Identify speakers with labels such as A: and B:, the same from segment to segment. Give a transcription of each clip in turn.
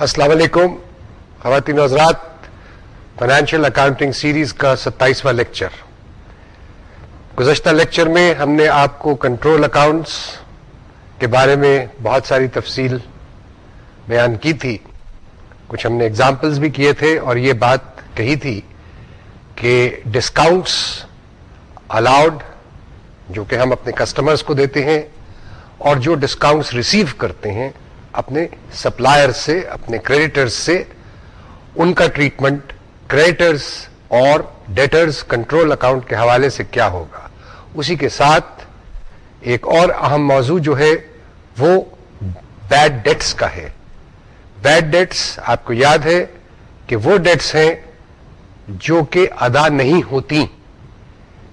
A: السلام علیکم، خواتین حضرات فائنینشیل اکاؤنٹنگ سیریز کا ستائیسواں لیکچر گزشتہ لیکچر میں ہم نے آپ کو کنٹرول اکاؤنٹس کے بارے میں بہت ساری تفصیل بیان کی تھی۔ کچھ ہم نے اگزامپلس بھی کیے تھے اور یہ بات کہی تھی کہ ڈسکاؤنٹس الاؤڈ جو کہ ہم اپنے کسٹمرز کو دیتے ہیں اور جو ڈسکاؤنٹس ریسیو کرتے ہیں اپنے سپلائر سے، اپنے کریڈیٹرز سے ان کا ٹریٹمنٹ کریڈیٹرز اور ڈیٹرز کنٹرول اکاؤنٹ کے حوالے سے کیا ہوگا۔ اسی کے ساتھ ایک اور اہم موضوع جو ہے وہ بیڈ ڈیٹس کا ہے۔ بیڈ ڈیٹس آپ کو یاد ہے کہ وہ ڈیٹس ہیں جو کہ ادا نہیں ہوتی۔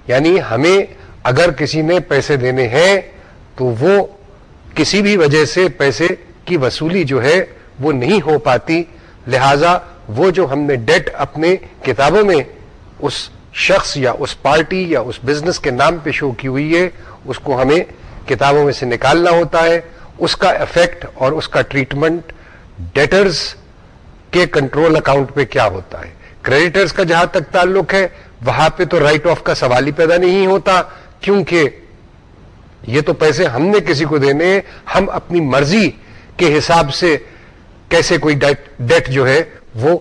A: یعنی ہمیں اگر کسی نے پیسے دینے ہیں تو وہ کسی بھی وجہ سے پیسے کی وصولی جو ہے وہ نہیں ہو پاتی، لہذا وہ جو ہم نے ڈیٹ اپنے کتابوں میں اس شخص یا اس پارٹی یا اس بزنس کے نام پہ شو کی ہوئی ہے، اس کو ہمیں کتابوں میں سے نکالنا ہوتا ہے۔ اس کا افیکٹ اور اس کا ٹریٹمنٹ ڈیٹرز کے کنٹرول اکاؤنٹ پہ کیا ہوتا ہے؟ کریڈیٹرز کا جہاں تک تعلق ہے، وہاں پہ تو رائٹ آف کا سوال ہی پیدا نہیں ہوتا، کیونکہ یہ تو پیسے ہم نے کسی کو دینے ہم اپنی مرضی کے حساب سے کیسے کوئی ڈیٹ جو ہے وہ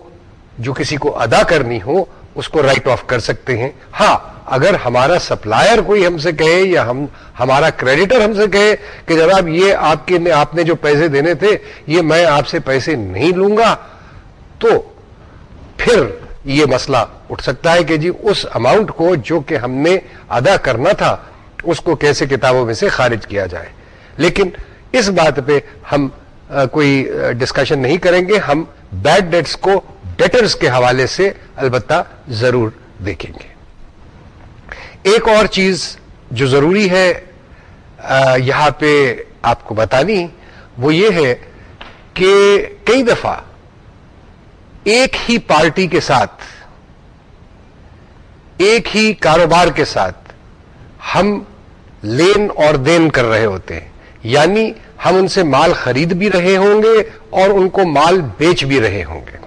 A: جو کسی کو ادا کرنی ہو، اس کو رائٹ آف کر سکتے ہیں۔ ہاں اگر ہمارا سپلائر کوئی ہم سے کہے یا ہم ہمارا کریڈیٹر ہم سے کہے کہ جناب یہ آپ کے آپ نے جو پیسے دینے تھے، یہ میں آپ سے پیسے نہیں لوں گا، تو پھر یہ مسئلہ اٹھ سکتا ہے کہ جی اس اماؤنٹ کو جو کہ ہم نے ادا کرنا تھا، اس کو کیسے کتابوں میں سے خارج کیا جائے۔ لیکن اس بات پہ ہم کوئی ڈسکشن نہیں کریں گے۔ ہم بیڈ ڈیٹس کو ڈیٹرز کے حوالے سے البتہ ضرور دیکھیں گے۔ ایک اور چیز جو ضروری ہے یہاں پہ آپ کو بتانی، وہ یہ ہے کہ کئی دفعہ ایک ہی پارٹی کے ساتھ، ایک ہی کاروبار کے ساتھ ہم لین اور دین کر رہے ہوتے ہیں۔ یعنی ہم ان سے مال خرید بھی رہے ہوں گے اور ان کو مال بیچ بھی رہے ہوں گے۔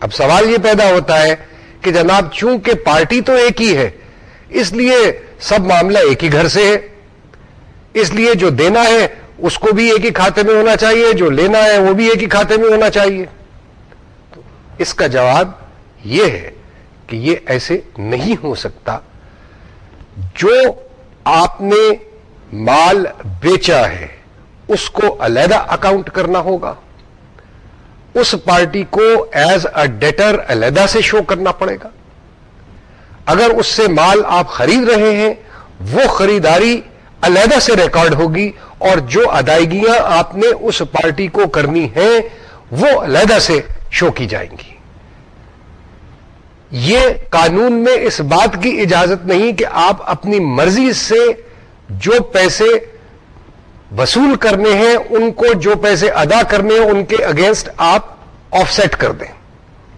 A: اب سوال یہ پیدا ہوتا ہے کہ جناب چونکہ پارٹی تو ایک ہی ہے، اس لیے سب معاملہ ایک ہی گھر سے ہے۔ اس لیے جو دینا ہے، اس کو بھی ایک ہی کھاتے میں ہونا چاہیے، جو لینا ہے، وہ بھی ایک ہی کھاتے میں ہونا چاہیے۔ تو اس کا جواب یہ ہے کہ یہ ایسے نہیں ہو سکتا جو آپ نے مال بیچا ہے، اس کو علیحدہ اکاؤنٹ کرنا ہوگا۔ اس پارٹی کو ایز اے ڈیٹر علیحدہ سے شو کرنا پڑے گا۔ اگر اس سے مال آپ خرید رہے ہیں، وہ خریداری علیحدہ سے ریکارڈ ہوگی اور جو ادائیگیاں آپ نے اس پارٹی کو کرنی ہیں، وہ علیحدہ سے شو کی جائیں گی۔ یہ قانون میں اس بات کی اجازت نہیں کہ آپ اپنی مرضی سے جو پیسے وصول کرنے ہیں، ان کو جو پیسے ادا کرنے ہیں، ان کے اگینسٹ آپ آف سیٹ کر دیں۔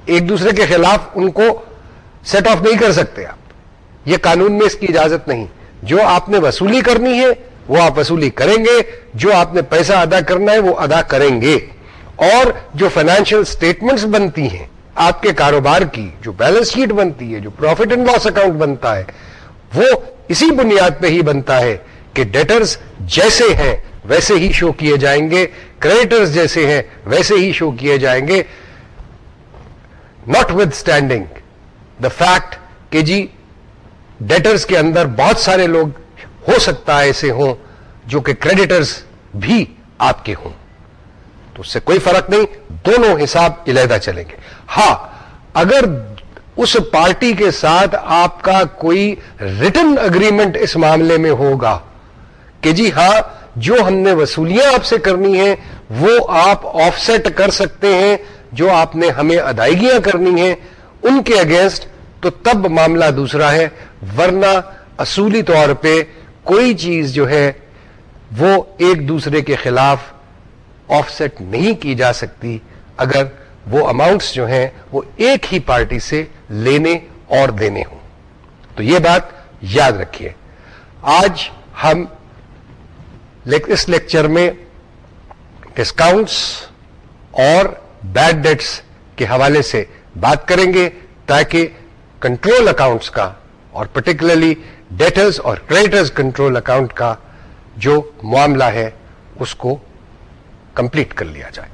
A: ایک دوسرے کے خلاف ان کو سیٹ آف نہیں کر سکتے آپ۔ یہ قانون میں اس کی اجازت نہیں۔ جو آپ نے وصولی کرنی ہے، وہ آپ وصولی کریں گے۔ جو آپ نے پیسہ ادا کرنا ہے، وہ ادا کریں گے۔ اور جو فائنینشیل سٹیٹمنٹس بنتی ہیں، آپ کے کاروبار کی جو بیلنس شیٹ بنتی ہے، جو پروفٹ اینڈ لاس اکاؤنٹ بنتا ہے، وہ اسی بنیاد پہ ہی بنتا ہے کہ ڈیٹرز جیسے ہیں ویسے ہی شو کیے جائیں گے کریڈیٹرز جیسے ہیں ویسے ہی شو کیے جائیں گے۔ Notwithstanding the fact کہ جی ڈیٹرز کے اندر بہت سارے لوگ ہو سکتا ہے ایسے ہوں جو کہ کریڈیٹرز بھی آپ کے ہوں۔ تو اس سے کوئی فرق نہیں، دونوں حساب علیحدہ چلیں گے۔ ہاں اگر اس پارٹی کے ساتھ آپ کا کوئی ریٹن اگریمنٹ اس معاملے میں ہوگا کہ جی ہاں جو ہم نے وصولیاں آپ سے کرنی ہیں، وہ آپ آف سیٹ کر سکتے ہیں، جو آپ نے ہمیں ادائیگیاں کرنی ہیں، ان کے اگینسٹ تو تب معاملہ دوسرا ہے، ورنہ اصولی طور پہ کوئی چیز جو ہے، وہ ایک دوسرے کے خلاف آف سیٹ نہیں کی جا سکتی، اگر وہ اماؤنٹس جو ہیں، وہ ایک ہی پارٹی سے لینے اور دینے ہوں۔ تو یہ بات یاد رکھیے۔ آج ہم اس لیکچر میں ڈسکاؤنٹس اور بیڈ ڈیٹس کے حوالے سے بات کریں گے تاکہ کنٹرول اکاؤنٹس کا اور پرٹیکولرلی ڈیٹرز اور کریڈیٹرز کنٹرول اکاؤنٹ کا جو معاملہ ہے اس کو کمپلیٹ کر لیا جائے۔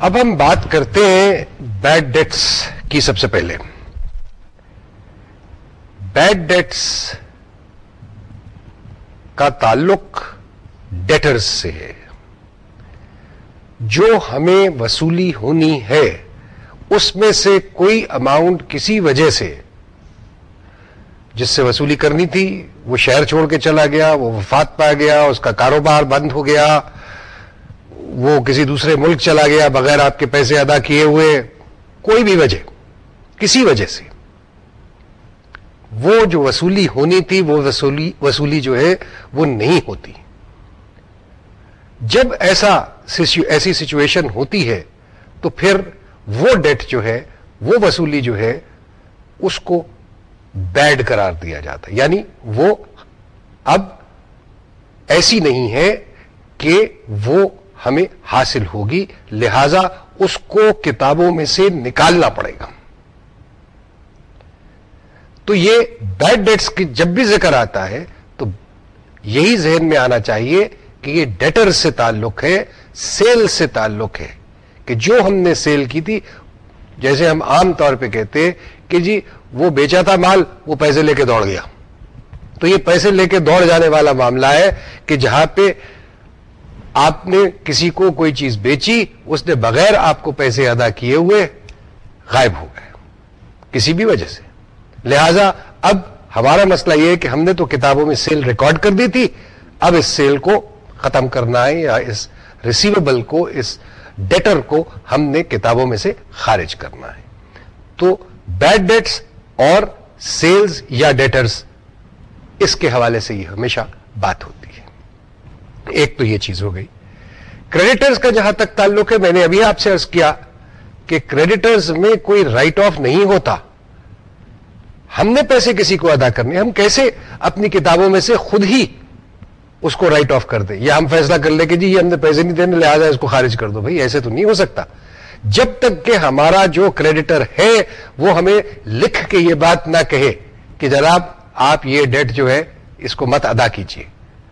A: اب ہم بات کرتے ہیں بیڈ ڈیٹس کی سب سے پہلے۔ بیڈ ڈیٹس کا تعلق ڈیٹرز سے ہے۔ جو ہمیں وصولی ہونی ہے، اس میں سے کوئی اماؤنٹ کسی وجہ سے، جس سے وصولی کرنی تھی، وہ شہر چھوڑ کے چلا گیا، وہ وفات پا گیا، اس کا کاروبار بند ہو گیا وہ کسی دوسرے ملک چلا گیا، بغیر آپ کے پیسے ادا کیے ہوئے، کوئی بھی وجہ، کسی وجہ سے۔ وہ جو وصولی ہونی تھی، وہ وصولی وصولی جو ہے، وہ نہیں ہوتی۔ جب ایسا ایسی سچویشن ہوتی ہے، تو پھر وہ ڈیٹ جو ہے، وہ وصولی جو ہے، اس کو بیڈ قرار دیا جاتا ہے۔ یعنی وہ اب ایسی نہیں ہے کہ وہ ہمیں حاصل ہوگی۔ لہذا اس کو کتابوں میں سے نکالنا پڑے گا۔ تو یہ بیڈ ڈیٹس کی جب بھی ذکر آتا ہے، تو یہی ذہن میں آنا چاہیے کہ یہ ڈیٹر سے تعلق ہے، سیل سے تعلق ہے کہ جو ہم نے سیل کی تھی۔ جیسے ہم عام طور پہ کہتے کہ جی وہ بیچا تھا مال، وہ پیسے لے کے دوڑ گیا۔ تو یہ پیسے لے کے دوڑ جانے والا معاملہ ہے کہ جہاں پہ آپ نے کسی کو کوئی چیز بیچی، اس نے بغیر آپ کو پیسے ادا کیے ہوئے غائب ہو گئے، کسی بھی وجہ سے۔ لہذا اب ہمارا مسئلہ یہ ہے کہ ہم نے تو کتابوں میں سیل ریکارڈ کر دی تھی، اب اس سیل کو ختم کرنا ہے یا اس ریسیویبل کو، اس ڈیٹر کو ہم نے کتابوں میں سے خارج کرنا ہے۔ تو بیڈ ڈیٹس اور سیلز یا ڈیٹرز اس کے حوالے سے یہ ہمیشہ بات ہوتی ایک تو یہ چیز ہو گئی۔ کریڈیٹرز کا جہاں تک تعلق ہے، میں نے ابھی آپ سے ارض کیا کہ کریڈیٹرز میں کوئی رائٹ آف نہیں ہوتا۔ ہم نے پیسے کسی کو ادا کرنے، ہم کیسے اپنی کتابوں میں سے خود ہی اس کو رائٹ آف کر دیں؟ یا ہم فیصلہ کر لیں کہ جی یہ ہم نے پیسے نہیں دینے، لہٰذا اس کو خارج کر دو۔ بھائی، ایسے تو نہیں ہو سکتا۔ جب تک کہ ہمارا جو کریڈیٹر ہے، وہ ہمیں لکھ کے یہ بات نہ کہے کہ جناب، آپ یہ ڈیٹ جو ہے، اس کو مت ادا کیجیے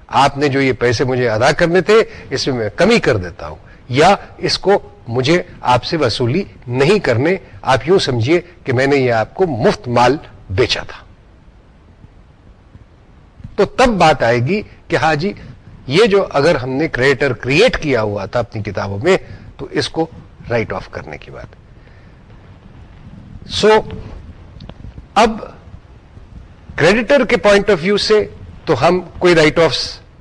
A: آپ نے جو یہ پیسے مجھے ادا کرنے تھے، اس میں میں کمی کر دیتا ہوں۔ یا اس کو مجھے آپ سے وصولی نہیں کرنے، آپ یوں سمجھیے کہ میں نے یہ آپ کو مفت مال بیچا تھا۔ تو تب بات آئے گی کہ ہاں جی یہ جو اگر ہم نے کریٹر کریٹ کیا ہوا تھا اپنی کتابوں میں، تو اس کو رائٹ آف کرنے کی بات۔ سو اب کریڈیٹر کے پوائنٹ آف ویو سے تو ہم کوئی رائٹ آف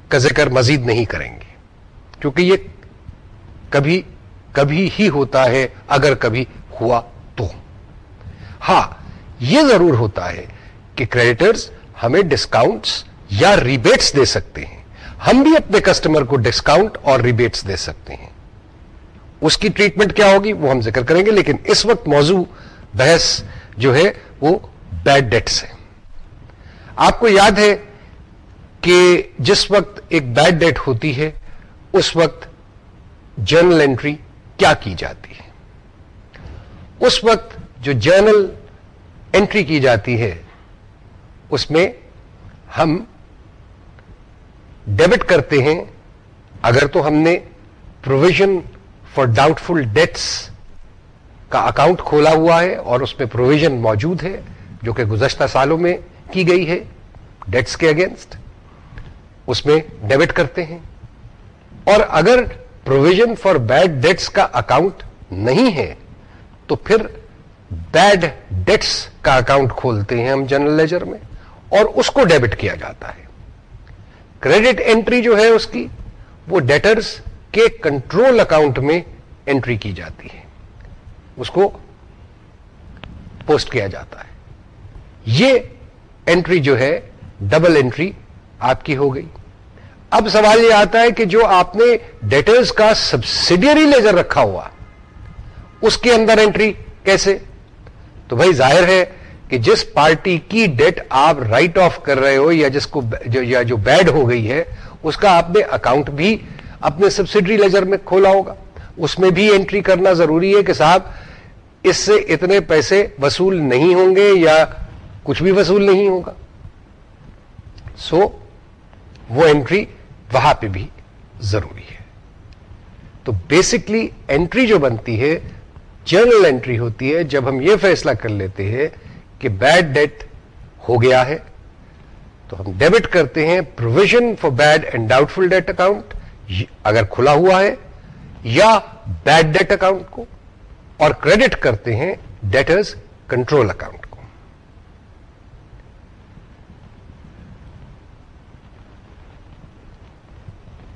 A: کا ذکر مزید نہیں کریں گے۔ کیونکہ یہ کبھی کبھی ہی ہوتا ہے، اگر کبھی ہوا تو۔ ہاں یہ ضرور ہوتا ہے کہ کریڈیٹرز ہمیں ڈسکاؤنٹس یا ریبیٹس دے سکتے ہیں۔ ہم بھی اپنے کسٹمر کو ڈسکاؤنٹ اور ریبیٹس دے سکتے ہیں۔ اس کی ٹریٹمنٹ کیا ہوگی؟ وہ ہم ذکر کریں گے، لیکن اس وقت موضوع بحث جو ہے وہ بیڈ ڈیٹس ہے۔ آپ کو یاد ہے کہ جس وقت ایک بیڈ ڈیٹ ہوتی ہے، اس وقت جرنل انٹری کیا کی جاتی ہے؟ اس وقت جو جرنل انٹری کی جاتی ہے، اس میں ہم ڈیبٹ کرتے ہیں، اگر تو ہم نے provision for doubtful debts کا اکاؤنٹ کھولا ہوا ہے اور اس میں پروویژن موجود ہے، جو کہ گزشتہ سالوں میں کی گئی ہے ڈیٹس کے اگینسٹ اس میں ڈیبٹ کرتے ہیں۔ اور اگر پروویژن فار بیڈ ڈیٹس کا اکاؤنٹ نہیں ہے، تو پھر بیڈ ڈیٹس کا اکاؤنٹ کھولتے ہیں ہم جنرل لیجر میں، اور اس کو ڈیبٹ کیا جاتا ہے۔ کریڈٹ انٹری جو ہے اس کی، وہ ڈیٹرز کے کنٹرول اکاؤنٹ میں انٹری کی جاتی ہے۔ اس کو پوسٹ کیا جاتا ہے۔ یہ انٹری جو ہے ڈبل انٹری آپ کی ہو گئی۔ اب سوال یہ آتا ہے کہ جو آپ نے ڈیٹرز کا سبسڈیری لیجر رکھا ہوا اس کے اندر انٹری کیسے؟ تو بھائی ظاہر ہے کہ جس پارٹی کی ڈیٹ آپ رائٹ آف کر رہے ہو یا جس کو جو, یا جو بیڈ ہو گئی ہے اس کا آپ نے اکاؤنٹ بھی اپنے سبسڈری لیجر میں کھولا ہوگا۔ اس میں بھی انٹری کرنا ضروری ہے کہ صاحب اس سے اتنے پیسے وصول نہیں ہوں گے یا کچھ بھی وصول نہیں ہوگا۔ سو so, وہ انٹری وہاں پہ بھی ضروری ہے۔ تو بیسکلی انٹری جو بنتی ہے جرنل انٹری ہوتی ہے، جب ہم یہ فیصلہ کر لیتے ہیں کہ بیڈ ڈیٹ ہو گیا ہے، تو ہم ڈیبٹ کرتے ہیں provision for bad and doubtful debt account اگر کھلا ہوا ہے، یا بیڈ ڈیٹ اکاؤنٹ کو، اور کریڈٹ کرتے ہیں ڈیٹرز کنٹرول اکاؤنٹ کو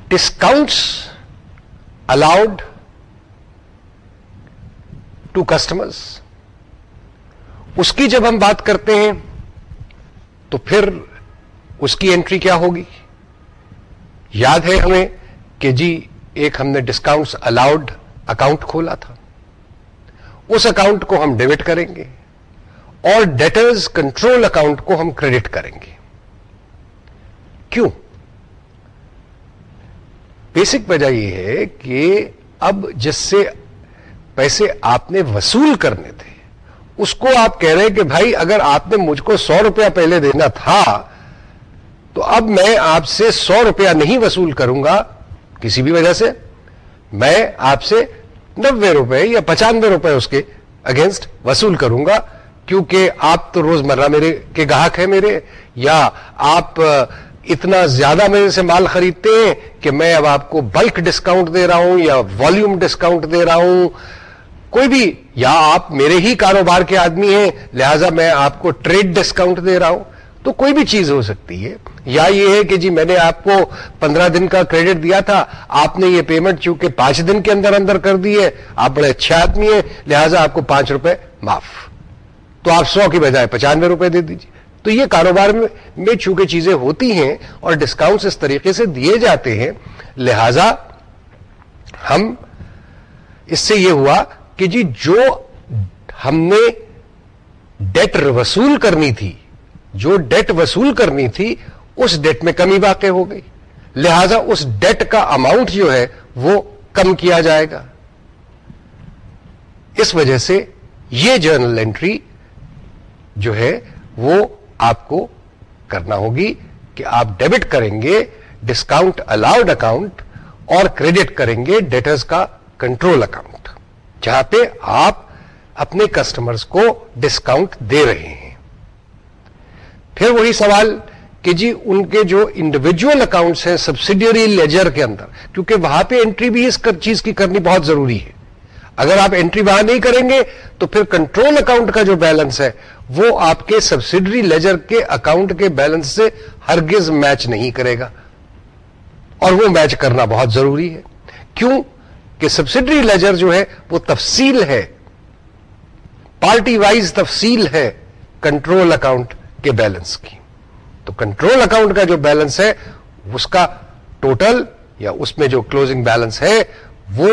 A: ڈسکاؤنٹس الاؤڈ ٹو کسٹمرز اس کی جب ہم بات کرتے ہیں تو پھر اس کی انٹری کیا ہوگی یاد ہے ہمیں کہ جی ایک ہم نے ڈسکاؤنٹس الاؤڈ اکاؤنٹ کھولا تھا اس اکاؤنٹ کو ہم ڈیبٹ کریں گے اور ڈیٹرز کنٹرول اکاؤنٹ کو ہم کریڈٹ کریں گے کیوں بیسک وجہ یہ ہے کہ اب جس سے پیسے آپ نے وصول کرنے تھے، اس کو آپ کہہ رہے ہیں کہ بھائی اگر آپ نے مجھ کو سو روپیہ پہلے دینا تھا، تو اب میں آپ سے سو روپیہ نہیں وصول کروں گا کسی بھی وجہ سے۔ میں آپ سے نبے روپے یا پچانوے روپے اس کے اگینسٹ وصول کروں گا، کیونکہ آپ تو روز مرہ میرے کے گاہک ہیں میرے، یا آپ اتنا زیادہ میرے سے مال خریدتے ہیں کہ میں اب آپ کو بلک ڈسکاؤنٹ دے رہا ہوں یا والیوم ڈسکاؤنٹ دے رہا ہوں۔ کوئی بھی، یا آپ میرے ہی کاروبار کے آدمی ہیں، لہذا میں آپ کو ٹریڈ ڈسکاؤنٹ دے رہا ہوں۔ تو کوئی بھی چیز ہو سکتی ہے۔ یا یہ ہے کہ جی میں نے آپ کو پندرہ دن کا کریڈٹ دیا تھا، آپ نے یہ پیمنٹ چونکہ پانچ دن کے اندر اندر کر دی ہے، آپ بڑے اچھے آدمی ہیں، لہذا آپ کو پانچ روپے معاف۔ تو آپ سو کی بجائے پچانوے روپے دے دیجیے تو یہ کاروبار میں چونکہ چیزیں ہوتی ہیں اور ڈسکاؤنٹ اس طریقے سے دیے جاتے ہیں، لہذا ہم اس سے یہ ہوا کہ جی جو ہم نے ڈیٹ وصول کرنی تھی، جو ڈیٹ وصول کرنی تھی، اس ڈیٹ میں کمی واقع ہو گئی۔ لہذا اس ڈیٹ کا اماؤنٹ جو ہے وہ کم کیا جائے گا۔ اس وجہ سے یہ جرنل انٹری جو ہے وہ آپ کو کرنا ہوگی کہ آپ ڈیبٹ کریں گے ڈسکاؤنٹ الاؤڈ اکاؤنٹ اور کریڈٹ کریں گے ڈیٹرز کا کنٹرول اکاؤنٹ جہاں پہ آپ اپنے کسٹمرز کو ڈسکاؤنٹ دے رہے ہیں۔ پھر وہی سوال کہ جی ان کے جو انڈیویجل اکاؤنٹس ہیں سبسڈیری لیجر کے اندر، کیونکہ وہاں پہ انٹری بھی اس چیز کی کرنی بہت ضروری ہے۔ اگر آپ انٹری وہاں نہیں کریں گے تو پھر کنٹرول اکاؤنٹ کا جو بیلنس ہے وہ آپ کے سبسڈری لیجر کے اکاؤنٹ کے بیلنس سے ہرگز میچ نہیں کرے گا۔ اور وہ میچ کرنا بہت ضروری ہے۔ کیوں؟ کہ سبسڈری لیجر جو ہے وہ تفصیل ہے۔ پارٹی وائز تفصیل ہے کنٹرول اکاؤنٹ کے بیلنس کی۔ تو کنٹرول اکاؤنٹ کا جو بیلنس ہے، اس کا ٹوٹل یا اس میں جو کلوزنگ بیلنس ہے، وہ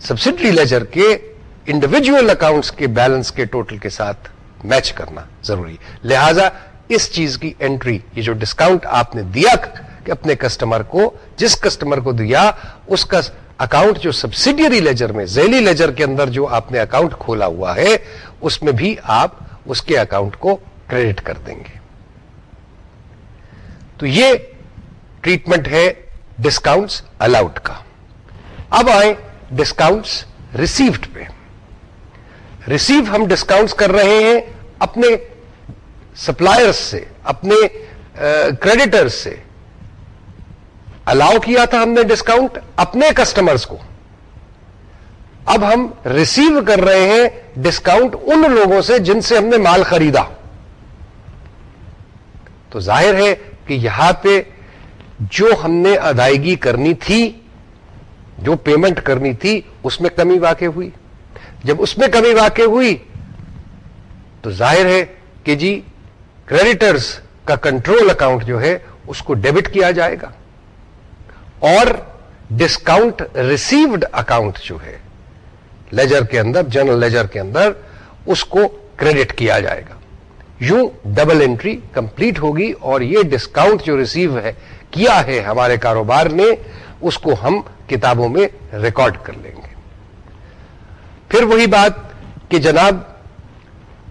A: سبسڈری لیجر کے انڈیویجل اکاؤنٹس کے بیلنس کے ٹوٹل کے ساتھ میچ کرنا ضروری۔ لہذا اس چیز کی انٹری یہ جو ڈسکاؤنٹ آپ نے دیا کہ اپنے کسٹمر کو، جس کسٹمر کو دیا، اس کا اکاؤنٹ جو سبسڈیری لیجر میں، ذیلی لیجر کے اندر جو آپ نے اکاؤنٹ کھولا ہوا ہے، اس میں بھی آپ اس کے اکاؤنٹ کو کریڈٹ کر دیں گے۔ تو یہ ٹریٹمنٹ ہے ڈسکاؤنٹس الاؤڈ کا۔ اب آئیں ڈسکاؤنٹس ریسیوڈ پہ۔ ریسیو ہم ڈسکاؤنٹس کر رہے ہیں اپنے سپلائرس سے، اپنے کریڈیٹرس سے۔ الاؤ کیا تھا ہم نے ڈسکاؤنٹ اپنے کسٹمرز کو۔ اب ہم ریسیو کر رہے ہیں ڈسکاؤنٹ ان لوگوں سے جن سے ہم نے مال خریدا۔ تو ظاہر ہے کہ یہاں پہ جو ہم نے ادائیگی کرنی تھی، جو پیمنٹ کرنی تھی، اس میں کمی واقع ہوئی۔ جب اس میں کمی واقع ہوئی تو ظاہر ہے کہ جی کریڈیٹرز کا کنٹرول اکاؤنٹ جو ہے اس کو ڈیبٹ کیا جائے گا اور ڈسکاؤنٹ ریسیوڈ اکاؤنٹ جو ہے لیجر کے اندر جنرل لیجر کے اندر اس کو کریڈٹ کیا جائے گا۔ یوں ڈبل انٹری کمپلیٹ ہوگی اور یہ ڈسکاؤنٹ جو ریسیو ہے، کیا ہے ہمارے کاروبار نے اس کو ہم کتابوں میں ریکارڈ کر لیں گے۔ پھر وہی بات کہ جناب،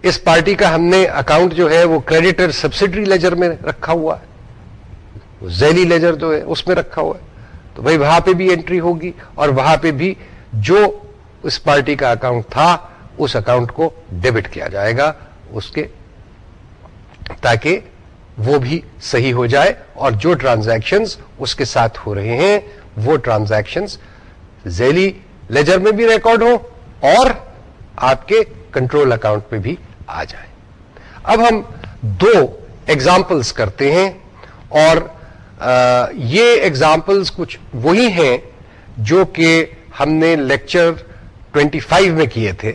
A: اس پارٹی کا ہم نے اکاؤنٹ جو ہے وہ کریڈیٹر سبسڈری لیجر میں رکھا ہوا ہے۔ ذیلی لیجر جو ہے اس میں رکھا ہوا ہے۔ تو بھائی وہاں پہ بھی انٹری ہوگی اور وہاں پہ بھی جو اس پارٹی کا اکاؤنٹ تھا، اس اکاؤنٹ کو ڈیبٹ کیا جائے گا، اس کے تاکہ وہ بھی صحیح ہو جائے اور جو ٹرانزیکشنز اس کے ساتھ ہو رہے ہیں، وہ ٹرانزیکشنز ذیلی لیجر میں بھی ریکارڈ ہوں۔ اور آپ کے کنٹرول اکاؤنٹ پہ بھی آ جائے اب ہم دو ایگزامپلس کرتے ہیں اور آ, یہ ایگزامپلس کچھ وہی ہیں جو کہ ہم نے لیکچر 25 میں کیے تھے۔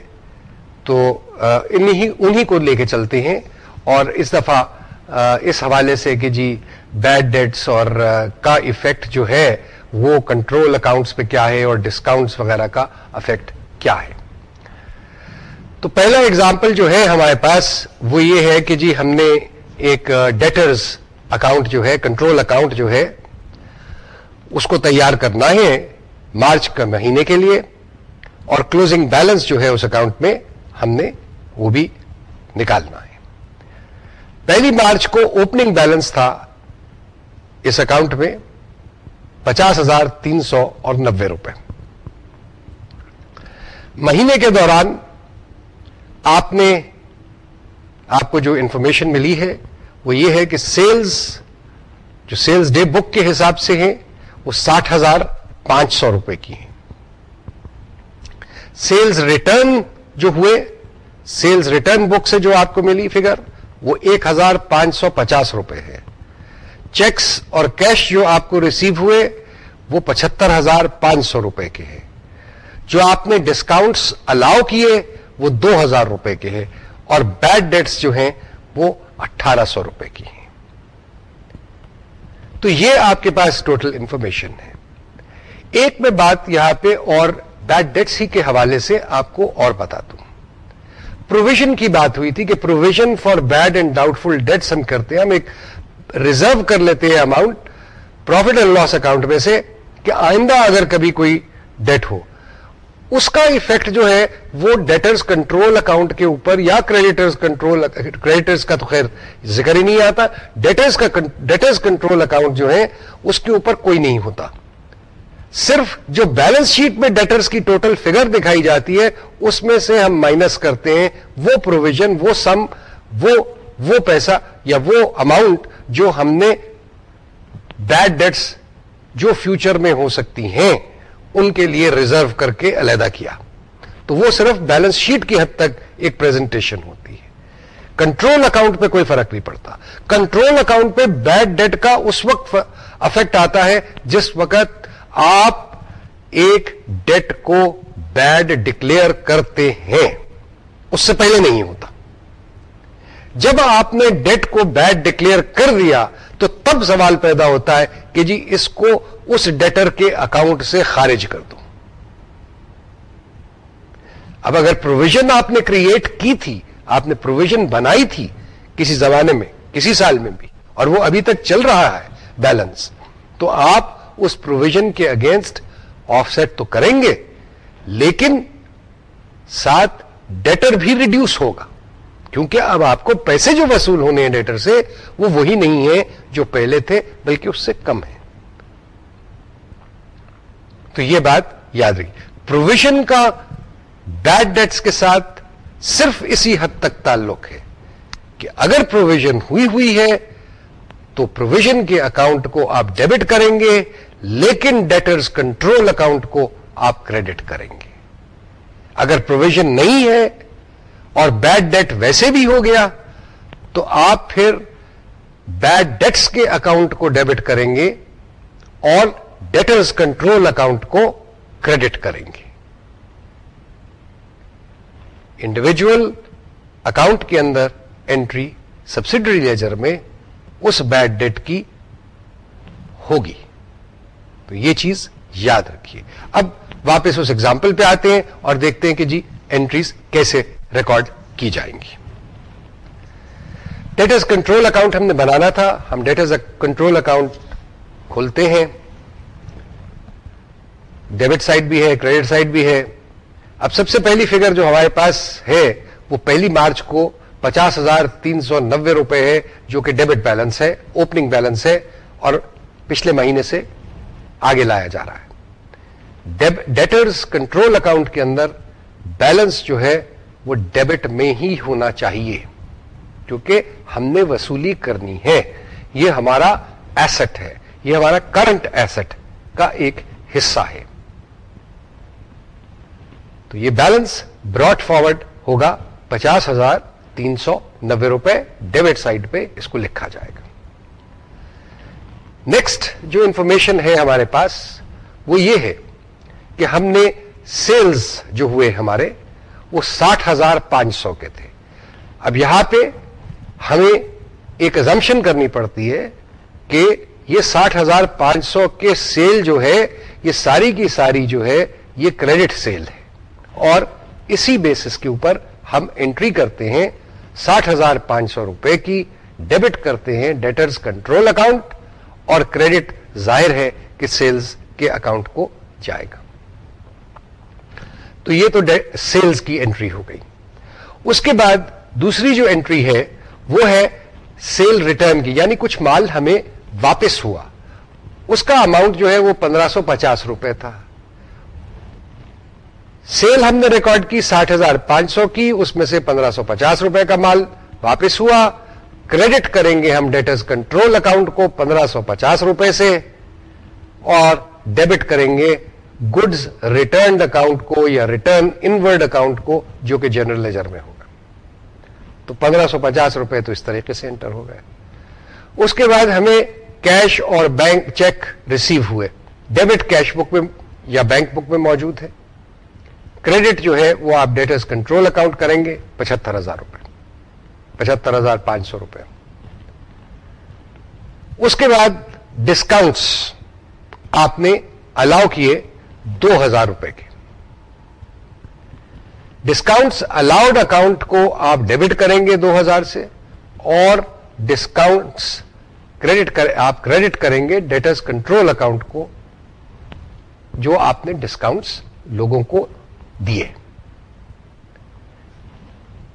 A: تو آ, انہی انہی کو لے کے چلتے ہیں اور اس دفعہ آ, اس حوالے سے کہ جی بیڈ ڈیٹس اور کا افیکٹ جو ہے وہ کنٹرول اکاؤنٹس پہ کیا ہے اور ڈسکاؤنٹس وغیرہ کا افیکٹ کیا ہے۔ تو پہلا ایگزامپل جو ہے ہمارے پاس وہ یہ ہے کہ جی ہم نے ایک ڈیٹرز اکاؤنٹ جو ہے کنٹرول اکاؤنٹ جو ہے، اس کو تیار کرنا ہے مارچ کا مہینے کے لیے اور کلوزنگ بیلنس جو ہے اس اکاؤنٹ میں ہم نے وہ بھی نکالنا ہے۔ پہلی مارچ کو اوپننگ بیلنس تھا اس اکاؤنٹ میں پچاس ہزار تین سو اور نبے روپے۔ مہینے کے دوران آپ نے آپ کو جو انفارمیشن ملی ہے وہ یہ ہے کہ سیلز جو سیلز ڈے بک کے حساب سے ہیں وہ ساٹھ ہزار پانچ سو روپے کی ہیں۔ سیلز ریٹرن جو ہوئے، سیلز ریٹرن بک سے جو آپ کو ملی فگر، وہ ایک ہزار پانچ سو پچاس روپے ہے چیکس اور کیش جو آپ کو ریسیو ہوئے، وہ پچہتر ہزار پانچ سو روپے کے ہیں۔ جو آپ نے ڈسکاؤنٹس الاؤ کیے وہ دو ہزار روپے کے ہیں اور بیڈ ڈیٹس جو ہیں وہ اٹھارہ سو روپے کی ہیں۔ تو یہ آپ کے پاس ٹوٹل انفارمیشن ہے۔ ایک میں بات یہاں پہ اور بیڈ ڈیٹس ہی کے حوالے سے آپ کو اور بتا دوں۔ پروویژن کی بات ہوئی تھی کہ provision for bad and doubtful debts ہم کرتے ہیں، ہم ایک ریزرو کر لیتے ہیں amount profit and loss account میں سے کہ آئندہ اگر کبھی کوئی ڈیٹ ہو اس کا ایفیکٹ جو ہے وہ ڈیٹرز کنٹرول اکاؤنٹ کے اوپر یا کریڈیٹرز کنٹرول کریڈیٹرز کا تو خیر ذکر ہی نہیں آتا ڈیٹرز کا ڈیٹرز کنٹرول اکاؤنٹ جو ہے اس کے اوپر کوئی نہیں ہوتا۔ صرف جو بیلنس شیٹ میں ڈیٹرز کی ٹوٹل فگر دکھائی جاتی ہے، اس میں سے ہم مائنس کرتے ہیں، وہ پروویژن وہ سم وہ وہ پیسہ یا وہ اماؤنٹ جو ہم نے بیڈ ڈیٹس جو فیوچر میں ہو سکتی ہیں۔ ان کے لیے ریزرو کر کے علیحدہ کیا۔ تو وہ صرف بیلنس شیٹ کی حد تک ایک پریزنٹیشن ہوتی ہے۔ کنٹرول اکاؤنٹ پہ کوئی فرق نہیں پڑتا۔ کنٹرول اکاؤنٹ پہ بیڈ ڈیٹ کا اس وقت افیکٹ آتا ہے جس وقت آپ ایک ڈیٹ کو بیڈ ڈکلیئر کرتے ہیں۔ اس سے پہلے نہیں ہوتا۔ جب آپ نے ڈیٹ کو بیڈ ڈکلیئر کر دیا تو تب سوال پیدا ہوتا ہے کہ جی اس کو اس ڈیٹر کے اکاؤنٹ سے خارج کر دو۔ اب اگر پروویژن آپ نے کریٹ کی تھی، آپ نے پروویژن بنائی تھی کسی زمانے میں، کسی سال میں بھی، اور وہ ابھی تک چل رہا ہے بیلنس تو آپ اس پروویژن کے اگینسٹ آف سیٹ تو کریں گے، لیکن ساتھ ڈیٹر بھی ریڈیوس ہوگا۔ کیونکہ اب آپ کو پیسے جو وصول ہونے ہیں ڈیٹر سے، وہ وہی نہیں ہیں جو پہلے تھے، بلکہ اس سے کم ہیں۔ تو یہ بات یاد رہی پروویژن کا بیڈ ڈیٹس کے ساتھ صرف اسی حد تک تعلق ہے کہ اگر پروویژن ہوئی ہوئی ہے، تو پروویژن کے اکاؤنٹ کو آپ ڈیبٹ کریں گے، لیکن ڈیٹرز کنٹرول اکاؤنٹ کو آپ کریڈٹ کریں گے۔ اگر پروویژن نہیں ہے اور بیڈ ڈیٹ ویسے بھی ہو گیا، تو آپ پھر بیڈ ڈیٹس کے اکاؤنٹ کو ڈیبٹ کریں گے اور ڈیٹرز کنٹرول اکاؤنٹ کو کریڈٹ کریں گے انڈیویجل اکاؤنٹ کے اندر انٹری سبسڈری لیجر میں اس بیڈ ڈیٹ کی ہوگی تو یہ چیز یاد رکھیے اب واپس اس ایگزامپل پہ آتے ہیں اور دیکھتے ہیں کہ جی انٹریز کیسے ریکارڈ کی جائیں گی ڈیٹرز کنٹرول اکاؤنٹ ہم نے بنانا تھا ہم ڈیٹرز کنٹرول اکاؤنٹ کھولتے ہیں ڈیبٹ سائٹ بھی ہے، کریڈٹ سائٹ بھی ہے۔ اب سب سے پہلی فگر جو ہمارے پاس ہے، وہ پہلی مارچ کو پچاس ہزار تین سو نوے روپے ہے، جو کہ ڈیبٹ بیلنس ہے، اوپننگ بیلنس ہے اور پچھلے مہینے سے آگے لایا جا رہا ہے۔ ڈیٹرز کنٹرول اکاؤنٹ کے اندر بیلنس جو ہے، وہ ڈیبٹ میں ہی ہونا چاہیے۔ کیونکہ ہم نے وصولی کرنی ہے۔ یہ ہمارا ایسٹ ہے۔ یہ ہمارا کرنٹ ایسٹ کا ایک حصہ ہے۔ تو یہ بیلنس براڈ فارورڈ ہوگا پچاس ہزار تین سو نبے روپے ڈیبٹ سائڈ پہ اس کو لکھا جائے گا۔ نیکسٹ جو انفارمیشن ہے ہمارے پاس وہ یہ ہے کہ ہم نے سیلز جو ہوئے ہمارے وہ ساٹھ ہزار پانچ سو کے تھے۔ اب یہاں پہ ہمیں ایک ازمپشن کرنی پڑتی ہے کہ یہ ساٹھ ہزار پانچ سو کے سیل جو ہے، یہ ساری کی ساری جو ہے، یہ کریڈٹ سیل ہے۔ اور اسی بیسس کے اوپر ہم انٹری کرتے ہیں ساٹھ ہزار پانچ سو روپے کی ڈیبٹ کرتے ہیں ڈیٹرز کنٹرول اکاؤنٹ اور کریڈٹ ظاہر ہے کہ سیلز کے اکاؤنٹ کو جائے گا۔ تو یہ تو سیلز کی انٹری ہو گئی۔ اس کے بعد دوسری جو انٹری ہے، وہ ہے سیل ریٹرن کی یعنی کچھ مال ہمیں واپس ہوا۔ اس کا اماؤنٹ جو ہے وہ پندرہ سو پچاس روپے تھا۔ سیل ہم نے ریکارڈ کی ساٹھ ہزار پانچ سو کی، اس میں سے پندرہ سو پچاس روپے کا مال واپس ہوا۔ کریڈٹ کریں گے ہم ڈیٹرز کنٹرول اکاؤنٹ کو پندرہ سو پچاس روپے سے۔ اور ڈیبٹ کریں گے گڈز ریٹرنڈ اکاؤنٹ کو یا ریٹرن انورڈ اکاؤنٹ کو، جو کہ جنرل لیجر میں ہوگا۔ تو پندرہ سو پچاس روپے تو اس طریقے سے انٹر ہو گئے۔ اس کے بعد ہمیں کیش اور بینک چیک ریسیو ہوئے۔ ڈیبٹ کیش بک میں یا بینک بک میں موجود ہے۔ کریڈٹ جو ہے وہ آپ ڈیٹرز کنٹرول اکاؤنٹ کریں گے، پچہتر ہزار روپے۔ پچہتر ہزار پانچ سو روپے۔ اس کے بعد ڈسکاؤنٹس آپ نے الاؤ کیے دو ہزار روپے کے۔ ڈسکاؤنٹس الاؤڈ اکاؤنٹ کو آپ ڈیبٹ کریں گے دو ہزار سے اور ڈسکاؤنٹس کریڈٹ آپ کریڈٹ کریں گے ڈیٹرز کنٹرول اکاؤنٹ کو جو آپ نے ڈسکاؤنٹس لوگوں کو دیے۔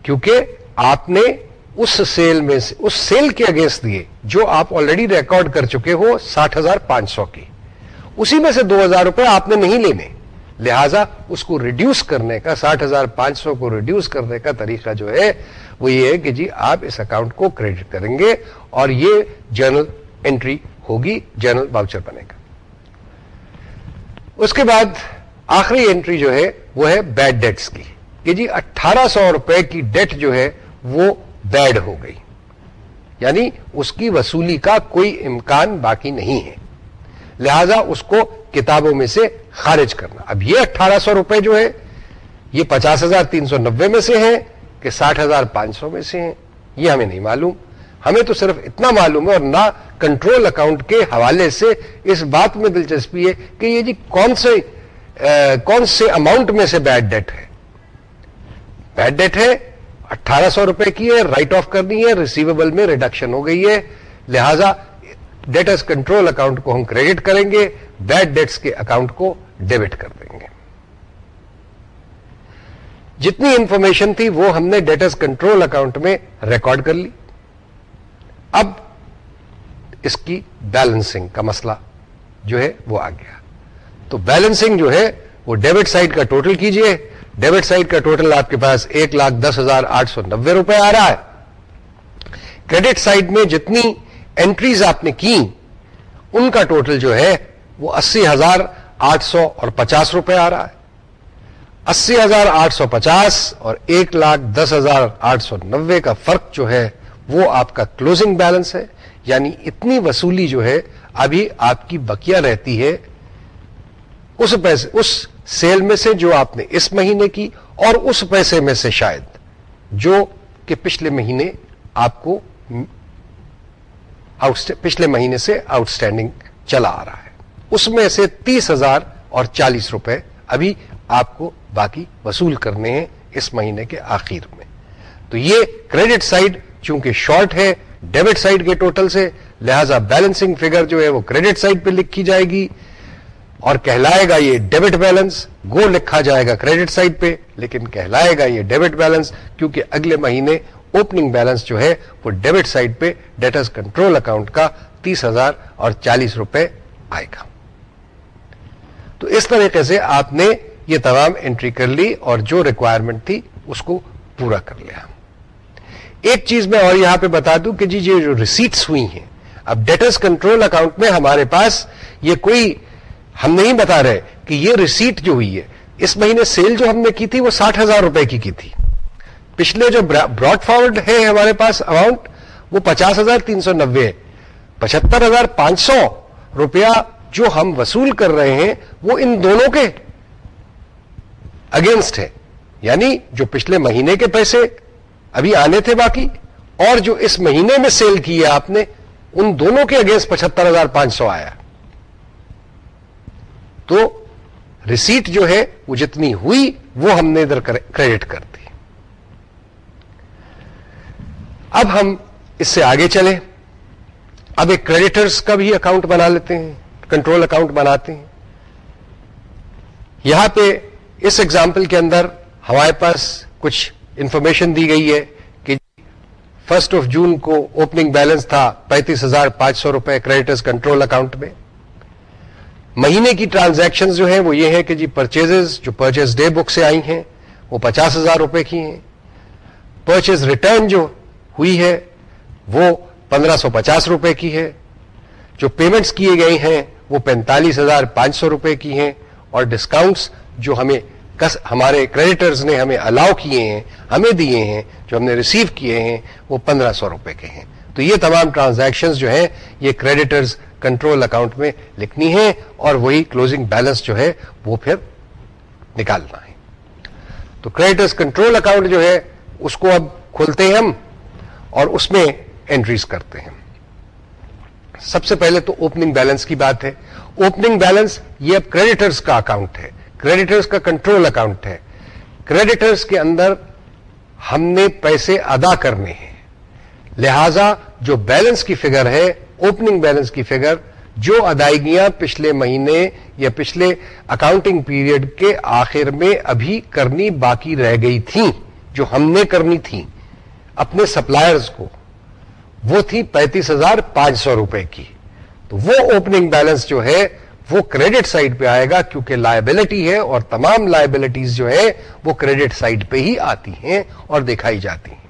A: کیونکہ آپ نے اس سیل میں سے اس سیل کے اگینسٹ دیے، جو آپ آلریڈی ریکارڈ کر چکے ہو ساٹھ ہزار پانچ سو کی اسی میں سے دو ہزار روپے آپ نے نہیں لینے۔ لہذا اس کو ریڈیوس کرنے کا، ساٹھ ہزار پانچ سو کو ریڈیوس کرنے کا طریقہ جو ہے، وہ یہ ہے کہ جی آپ اس اکاؤنٹ کو کریڈٹ کریں گے اور یہ جرنل انٹری ہوگی جرنل واؤچر بنے گا۔ اس کے بعد آخری انٹری جو ہے وہ ہے بیڈ ڈیٹس کی۔ کہ جی اٹھارہ سو روپے کی ڈیٹ جو ہے وہ بیڈ ہو گئی۔ یعنی اس کی وصولی کا کوئی امکان باقی نہیں ہے۔ لہذا اس کو کتابوں میں سے خارج کرنا۔ اب یہ اٹھارہ سو روپے جو ہے، یہ پچاس ہزار تین سو نبے میں سے ہیں کہ ساٹھ ہزار پانچ سو میں سے ہیں۔ یہ ہمیں نہیں معلوم۔ ہمیں تو صرف اتنا معلوم ہے اور نہ کنٹرول اکاؤنٹ کے حوالے سے اس بات میں دلچسپی ہے کہ یہ جی کون سے کون سے اماؤنٹ میں سے بیڈ ڈیٹ ہے؟ بیڈ ڈیٹ ہے، اٹھارہ سو روپے کی ہے رائٹ آف کرنی ہے ریسیویبل میں ریڈکشن ہو گئی ہے۔ لہذا ڈیٹرز کنٹرول اکاؤنٹ کو ہم کریڈٹ کریں گے بیڈ ڈیٹس کے اکاؤنٹ کو ڈیبٹ کر دیں گے۔ جتنی انفارمیشن تھی، وہ ہم نے ڈیٹرز کنٹرول اکاؤنٹ میں ریکارڈ کر لی۔ اب اس کی بیلنسنگ کا مسئلہ جو ہے، وہ آ گیا۔ تو بیلنسنگ جو ہے وہ ڈیبٹ سائڈ کا ٹوٹل کیجیے۔ ڈیبٹ سائڈ کا ٹوٹل آپ کے پاس ایک لاکھ دس ہزار آٹھ سو نبے روپے آ رہا ہے۔ کریڈٹ سائڈ میں جتنی انٹریز آپ نے کی ان کا ٹوٹل جو ہے وہ اسی ہزار آٹھ سو اور پچاس روپے آ رہا ہے۔ اسی ہزار آٹھ سو پچاس اور ایک لاکھ دس ہزار آٹھ سو نبے کا فرق جو ہے وہ آپ کا کلوزنگ بیلنس ہے۔ یعنی اتنی وصولی جو ہے ابھی آپ کی بکیا رہتی ہے۔ اس پیسے اس سیل میں سے جو آپ نے اس مہینے کی اور اس پیسے میں سے شاید جو کہ پچھلے مہینے آپ کو پچھلے مہینے سے آؤٹ اسٹینڈنگ چلا آ رہا ہے۔ اس میں سے تیس ہزار اور چالیس روپے ابھی آپ کو باقی وصول کرنے ہیں اس مہینے کے آخر میں۔ تو یہ کریڈٹ سائڈ چونکہ شارٹ ہے ڈیبٹ سائڈ کے ٹوٹل سے، لہذا بیلنسنگ فگر جو ہے وہ کریڈٹ سائڈ پہ لکھی جائے گی۔ اور کہلائے گا یہ ڈیبٹ بیلنس گو لکھا جائے گا کریڈٹ سائڈ پہ، لیکن کہلائے گا یہ ڈیبٹ بیلنس کیونکہ اگلے مہینے اوپننگ بیلنس جو ہے وہ ڈیبٹ سائڈ پہ ڈیٹرز کنٹرول اکاؤنٹ کا تیس ہزار اور چالیس روپے آئے گا۔ تو اس طریقے سے آپ نے یہ تمام انٹری کر لی اور جو ریکوائرمنٹ تھی اس کو پورا کر لیا۔ ایک چیز میں اور یہاں پہ بتا دوں کہ جی یہ جو ریسیٹس ہوئی ہیں، اب ڈیٹرز کنٹرول اکاؤنٹ میں ہمارے پاس یہ کوئی ہم نہیں بتا رہے کہ یہ ریسیٹ جو ہوئی ہے، اس مہینے سیل جو ہم نے کی تھی وہ ساٹھ ہزار روپے کی کی تھی۔ پچھلے جو براڈ فارورڈ ہے ہمارے پاس اماؤنٹ وہ پچاس ہزار تین سو نبے پچہتر ہزار پانچ سو روپیہ جو ہم وصول کر رہے ہیں، وہ ان دونوں کے اگینسٹ ہے۔ یعنی جو پچھلے مہینے کے پیسے ابھی آنے تھے باقی، اور جو اس مہینے میں سیل کی ہے آپ نے، ان دونوں کے اگینسٹ پچہتر ہزار پانچ سو آیا۔ تو ریسیٹ جو ہے وہ جتنی ہوئی وہ ہم نے ادھر کریڈٹ کر دی۔ اب ہم اس سے آگے چلیں۔ اب ایک کریڈیٹرز کا بھی اکاؤنٹ بنا لیتے ہیں کنٹرول اکاؤنٹ بناتے ہیں۔ یہاں پہ اس ایگزامپل کے اندر ہمارے پاس کچھ انفارمیشن دی گئی ہے کہ فرسٹ آف جون کو اوپننگ بیلنس تھا پینتیس ہزار پانچ سو روپئے کریڈیٹرز کنٹرول اکاؤنٹ میں۔ مہینے کی ٹرانزیکشن جو ہیں وہ یہ ہے کہ جی پرچیز جو پرچیز ڈے بک سے آئی ہیں، وہ پچاس ہزار روپے کی ہیں۔ پرچیز ریٹرن جو ہوئی ہے، وہ پندرہ سو پچاس روپے کی ہے۔ جو پیمنٹس کیے گئے ہیں، وہ پینتالیس ہزار پانچ سو روپے کی ہیں۔ اور ڈسکاؤنٹس جو ہمیں ہمارے کریڈیٹرز نے ہمیں الاؤ کیے ہیں، ہمیں دیے ہیں، جو ہم نے ریسیو کیے ہیں، وہ پندرہ سو روپے کے ہیں۔ تو یہ تمام ٹرانزیکشن جو ہیں، یہ کریڈیٹرز کنٹرول اکاؤنٹ میں لکھنی ہے اور وہی کلوزنگ بیلنس جو ہے، وہ پھر نکالنا ہے۔ تو کریڈیٹرز کنٹرول اکاؤنٹ جو ہے، اس کو اب کھولتے ہیں ہم اور اس میں انٹریز کرتے ہیں۔ سب سے پہلے تو اوپننگ بیلنس کی بات ہے۔ اوپننگ بیلنس یہ اب کریڈیٹرز کا اکاؤنٹ ہے۔ کریڈیٹرز کا کنٹرول اکاؤنٹ ہے۔ کریڈیٹرز کے اندر ہم نے پیسے ادا کرنے ہیں۔ لہذا جو بیلنس کی فگر ہے اوپننگ بیلنس کی فگر، جو ادائیگیاں پچھلے مہینے یا پچھلے اکاؤنٹنگ پیریڈ کے آخر میں ابھی کرنی باقی رہ گئی تھیں، جو ہم نے کرنی تھیں اپنے سپلائرز کو، وہ تھی پینتیس ہزار پانچ سو روپے کی۔ تو وہ اوپننگ بیلنس جو ہے، وہ کریڈٹ سائڈ پہ آئے گا کیونکہ لائبلٹی ہے اور تمام لائبلٹیز جو ہے وہ کریڈٹ سائڈ پہ ہی آتی ہیں اور دکھائی جاتی ہیں۔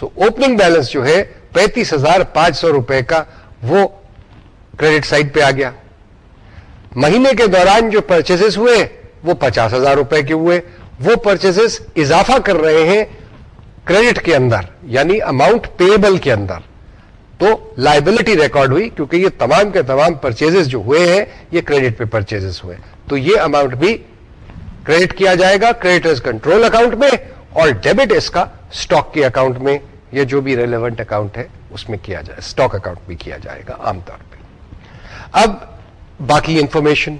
A: سو اوپننگ بیلنس جو ہے، پینتیس ہزار پانچ سو روپے کا وہ کریڈٹ سائڈ پہ آ گیا۔ مہینے کے دوران جو پرچیز ہوئے، وہ پچاس ہزار روپے کے ہوئے۔ وہ پرچیز اضافہ کر رہے ہیں کریڈٹ کے اندر یعنی اماؤنٹ پیبل کے اندر۔ تو لائبلٹی ریکارڈ ہوئی، کیونکہ یہ تمام کے تمام پرچیز جو ہوئے ہیں، یہ کریڈٹ پہ پرچیز ہوئے۔ تو یہ اماؤنٹ بھی کریڈٹ کیا جائے گا کریڈٹ کنٹرول اکاؤنٹ میں اور ڈیبٹ اس کا اسٹاک کے اکاؤنٹ میں۔ یہ جو بھی ریلیونٹ اکاؤنٹ ہے، اس میں کیا جائے اسٹاک اکاؤنٹ بھی کیا جائے گا عام طور پہ۔ اب باقی انفارمیشن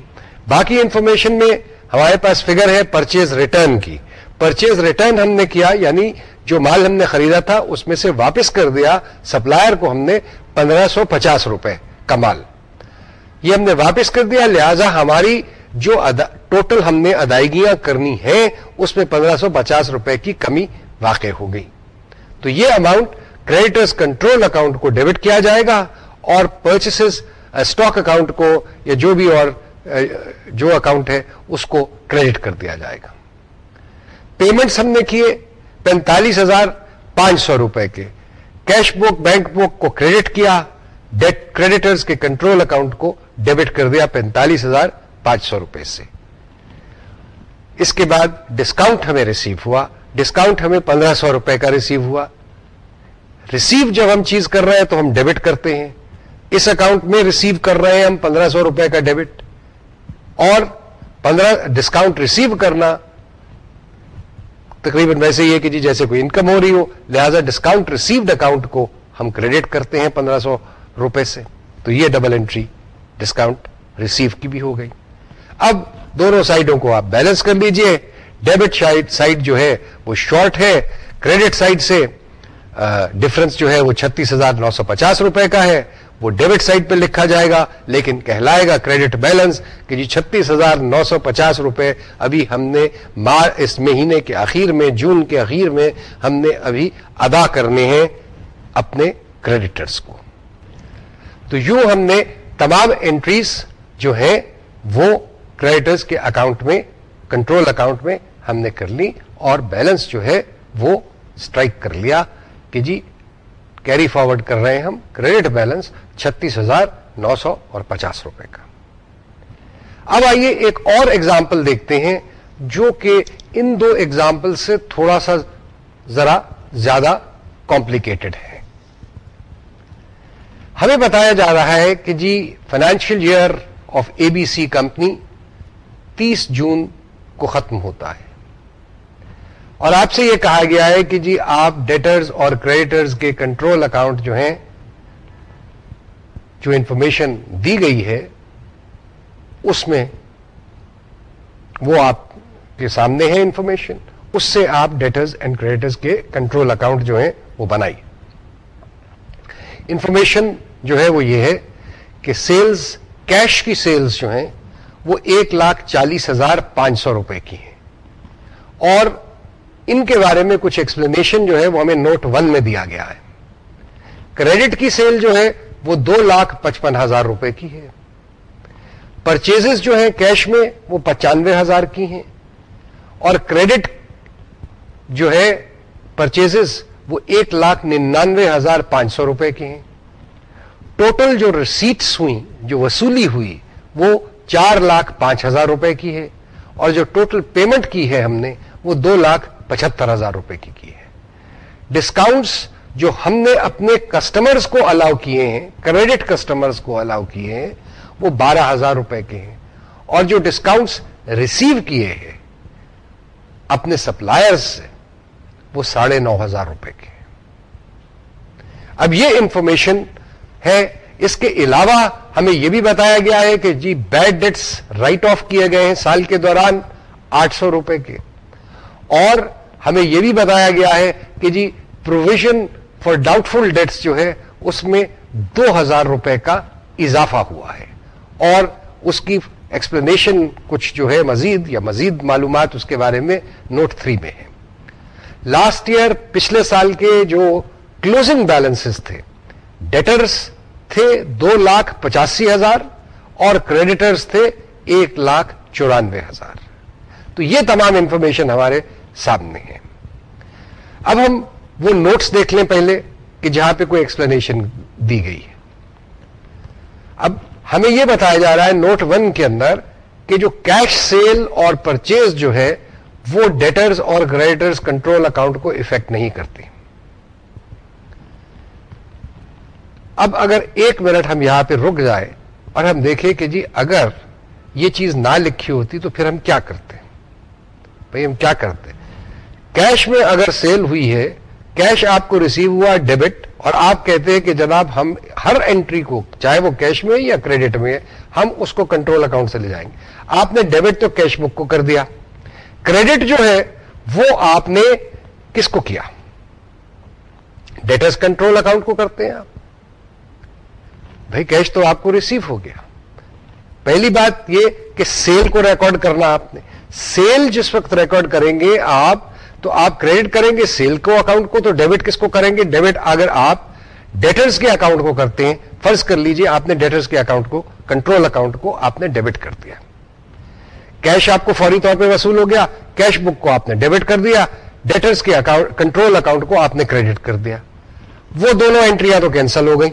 A: باقی انفارمیشن میں ہمارے پاس فگر ہے پرچیز ریٹرن کی۔ پرچیز ریٹرن ہم نے کیا یعنی جو مال ہم نے خریدا تھا، اس میں سے واپس کر دیا سپلائر کو ہم نے پندرہ سو پچاس روپے کا مال۔ یہ ہم نے واپس کر دیا، لہذا ہماری جو ٹوٹل ہم نے ادائیگیاں کرنی ہیں، اس میں پندرہ سو پچاس روپے کی کمی واقع ہو گئی۔ تو یہ اماؤنٹ کریڈیٹرز کنٹرول اکاؤنٹ کو ڈیبٹ کیا جائے گا اور پرچیسز اسٹاک اکاؤنٹ کو یا جو بھی اور uh, جو اکاؤنٹ ہے اس کو کریڈٹ کر دیا جائے گا۔ پیمنٹس ہم نے کیے پینتالیس ہزار پانچ سو روپے کے۔ کیش بک بینک بک کو کریڈٹ کیا کریڈیٹرز کے کنٹرول اکاؤنٹ کو ڈیبٹ کر دیا پینتالیس ہزار پانچ سو روپے سے۔ اس کے بعد ڈسکاؤنٹ ہمیں ریسیو ہوا۔ ڈسکاؤنٹ ہمیں پندرہ سو روپے کا ریسیو ہوا۔ ریسیو جب ہم چیز کر رہے ہیں تو ہم ڈیبٹ کرتے ہیں۔ اس اکاؤنٹ میں ریسیو کر رہے ہیں ہم پندرہ سو روپے کا ڈیبٹ۔ اور پندرہ ڈسکاؤنٹ ریسیو کرنا تقریباً ویسے ہی ہے کہ جی جیسے کوئی انکم ہو رہی ہو، لہذا ڈسکاؤنٹ ریسیوڈ اکاؤنٹ کو ہم کریڈٹ کرتے ہیں پندرہ سو روپے سے۔ تو یہ ڈبل انٹری ڈسکاؤنٹ ریسیو کی بھی ہو گئی۔ اب دونوں سائڈوں کو آپ بیلنس کر لیجیے۔ ڈیبٹ سائڈ جو ہے وہ شارٹ ہے، کریڈٹ سائڈ سے ڈفرنس جو ہے وہ چھتیس ہزار نو سو پچاس روپے کا ہے۔ وہ ڈیبٹ سائڈ پہ لکھا جائے گا، لیکن کہلائے گا کریڈٹ بیلنس کہ جی چھتیس ہزار نو سو پچاس روپے ابھی ہم نے اس مہینے کے اخیر میں، جون کے اخیر میں ہم نے ابھی ادا کرنے ہیں اپنے کریڈیٹرس کو۔ تو یوں ہم نے تمام انٹریز جو ہیں وہ کریڈیٹرز کے اکاؤنٹ میں کنٹرول اکاؤنٹ میں ہم نے کر لی اور بیلنس جو ہے وہ اسٹرائک کر لیا کہ جی کیری فارورڈ کر رہے ہیں ہم کریڈٹ بیلنس چھتیس ہزار نو سو اور پچاس روپے کا۔ اب آئیے ایک اور ایگزامپل دیکھتے ہیں جو کہ ان دو ایگزامپل سے تھوڑا سا ذرا زیادہ کمپلیکیٹڈ ہے۔ ہمیں بتایا جا رہا ہے کہ جی financial year of A B C company تیس جون کو ختم ہوتا ہے۔ اور آپ سے یہ کہا گیا ہے کہ جی آپ ڈیٹرز اور کریڈیٹرز کے کنٹرول اکاؤنٹ جو ہیں، جو انفارمیشن دی گئی ہے، اس میں وہ آپ کے سامنے ہے انفارمیشن اس سے آپ ڈیٹرز اینڈ کریڈیٹرز کے کنٹرول اکاؤنٹ جو ہیں، وہ بنائی۔ انفارمیشن جو ہے وہ یہ ہے کہ سیلز کیش کی سیلز جو ہیں، وہ ایک لاکھ چالیس ہزار پانچ سو روپے کی ہیں۔ اور ان کے بارے میں کچھ ایکسپلینیشن جو ہے وہ ہمیں نوٹ ون میں دیا گیا ہے۔ کریڈٹ کی سیل جو ہے وہ دو لاکھ پچپن ہزار روپے کی ہے۔ پرچیز جو ہیں کیش میں وہ پچانوے ہزار کی ہیں۔ اور کریڈٹ جو ہے پرچیز وہ ایک لاکھ ننانوے ہزار پانچ سو روپے کی ہیں۔ ٹوٹل جو ریسیٹس ہوئی، جو وصولی ہوئی، وہ چار لاکھ پانچ ہزار روپے کی ہے۔ اور جو ٹوٹل پیمنٹ کی ہے ہم نے، وہ دو لاکھ پچہتر ہزار روپے کی کی ہے۔ ڈسکاؤنٹس جو ہم نے اپنے کسٹمرز کو الاؤ کیے ہیں کریڈٹ کسٹمرز کو الاؤ کیے ہیں، وہ بارہ ہزار روپے کے ہیں۔ اور جو ڈسکاؤنٹس ریسیو کیے ہیں، اپنے سپلائرز سے، وہ ساڑھے نو ہزار روپے کے اب یہ انفارمیشن ہے، اس کے علاوہ ہمیں یہ بھی بتایا گیا ہے کہ جی بیڈ ڈیٹس رائٹ آف کیے گئے ہیں سال کے دوران آٹھ سو روپے کے۔ اور ہمیں یہ بھی بتایا گیا ہے کہ جی provision for doubtful debts جو ہے، اس میں دو ہزار روپے کا اضافہ ہوا ہے۔ اور اس کی ایکسپلینیشن کچھ جو ہے مزید یا مزید معلومات اس کے بارے میں نوٹ تھری میں ہے۔ لاسٹ ایئر پچھلے سال کے جو کلوزنگ بیلنس تھے ڈیٹرس تھے دو لاکھ پچاسی ہزار اور کریڈیٹرس تھے ایک لاکھ چورانوے ہزار۔ تو یہ تمام انفارمیشن ہمارے سامنے ہے اب ہم وہ نوٹس دیکھ لیں پہلے کہ جہاں پہ کوئی ایکسپلینیشن دی گئی ہے۔ اب ہمیں یہ بتایا جا رہا ہے نوٹ ون کے اندر کہ جو کیش سیل اور پرچیز جو ہے وہ ڈیٹرز اور کریڈیٹرز کنٹرول اکاؤنٹ کو افیکٹ نہیں کرتی اب اگر ایک منٹ ہم یہاں پہ رک جائے اور ہم دیکھیں کہ جی اگر یہ چیز نہ لکھی ہوتی تو پھر ہم کیا کرتے بھائی ہم کیا کرتے کیش میں اگر سیل ہوئی ہے، کیش آپ کو ریسیو ہوا ڈیبٹ اور آپ کہتے ہیں کہ جناب ہم ہر انٹری کو، چاہے وہ کیش میں یا کریڈٹ میں، ہم اس کو کنٹرول اکاؤنٹ سے لے جائیں گے۔ آپ نے ڈیبٹ تو کیش بک کو کر دیا۔ کریڈٹ جو ہے، وہ آپ نے کس کو کیا؟ ڈیٹرز کنٹرول اکاؤنٹ کو کرتے ہیں آپ۔ بھائی کیش تو آپ کو ریسیو ہو گیا۔ پہلی بات یہ کہ سیل کو ریکارڈ کرنا آپ نے۔ سیل جس وقت ریکارڈ کریں گے، آپ تو آپ کریڈٹ کریں گے سیل کو اکاؤنٹ کو تو ڈیبٹ کس کو کریں گے? ڈیبٹ اگر آپ ڈیٹرز کے اکاؤنٹ کو کرتے ہیں، فرض کر لیجیے آپ نے ڈیٹرز کے اکاؤنٹ کو کنٹرول اکاؤنٹ کو آپ نے ڈیبٹ کر دیا. کیش آپ کو فوری طور پہ وصول ہو گیا کیش بک کو آپ نے ڈیبٹ کر دیا ڈیٹرز کے اکاؤنٹ کنٹرول اکاؤنٹ کو آپ نے کریڈٹ کر دیا. وہ دونوں انٹریاں تو کینسل ہو گئی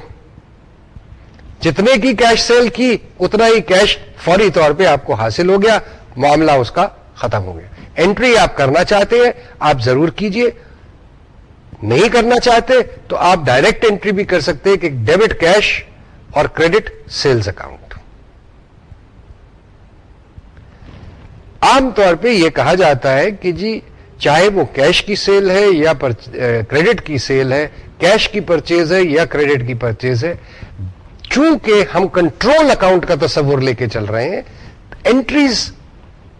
A: جتنے کی کیش سیل کی، اتنا ہی کیش فوری طور پہ آپ کو حاصل ہو گیا، معاملہ اس کا ختم ہو گیا. انٹری آپ کرنا چاہتے ہیں، آپ ضرور کیجیے۔ نہیں کرنا چاہتے تو آپ ڈائریکٹ انٹری بھی کر سکتے ہیں کہ ڈیبٹ کیش اور کریڈٹ سیلز اکاؤنٹ عام طور پہ یہ کہا جاتا ہے کہ جی چاہے وہ کیش کی سیل ہے یا کریڈٹ کی سیل ہے کیش کی پرچیز ہے یا کریڈٹ کی پرچیز ہے، چونکہ ہم کنٹرول اکاؤنٹ کا تصور لے کے چل رہے ہیں انٹریز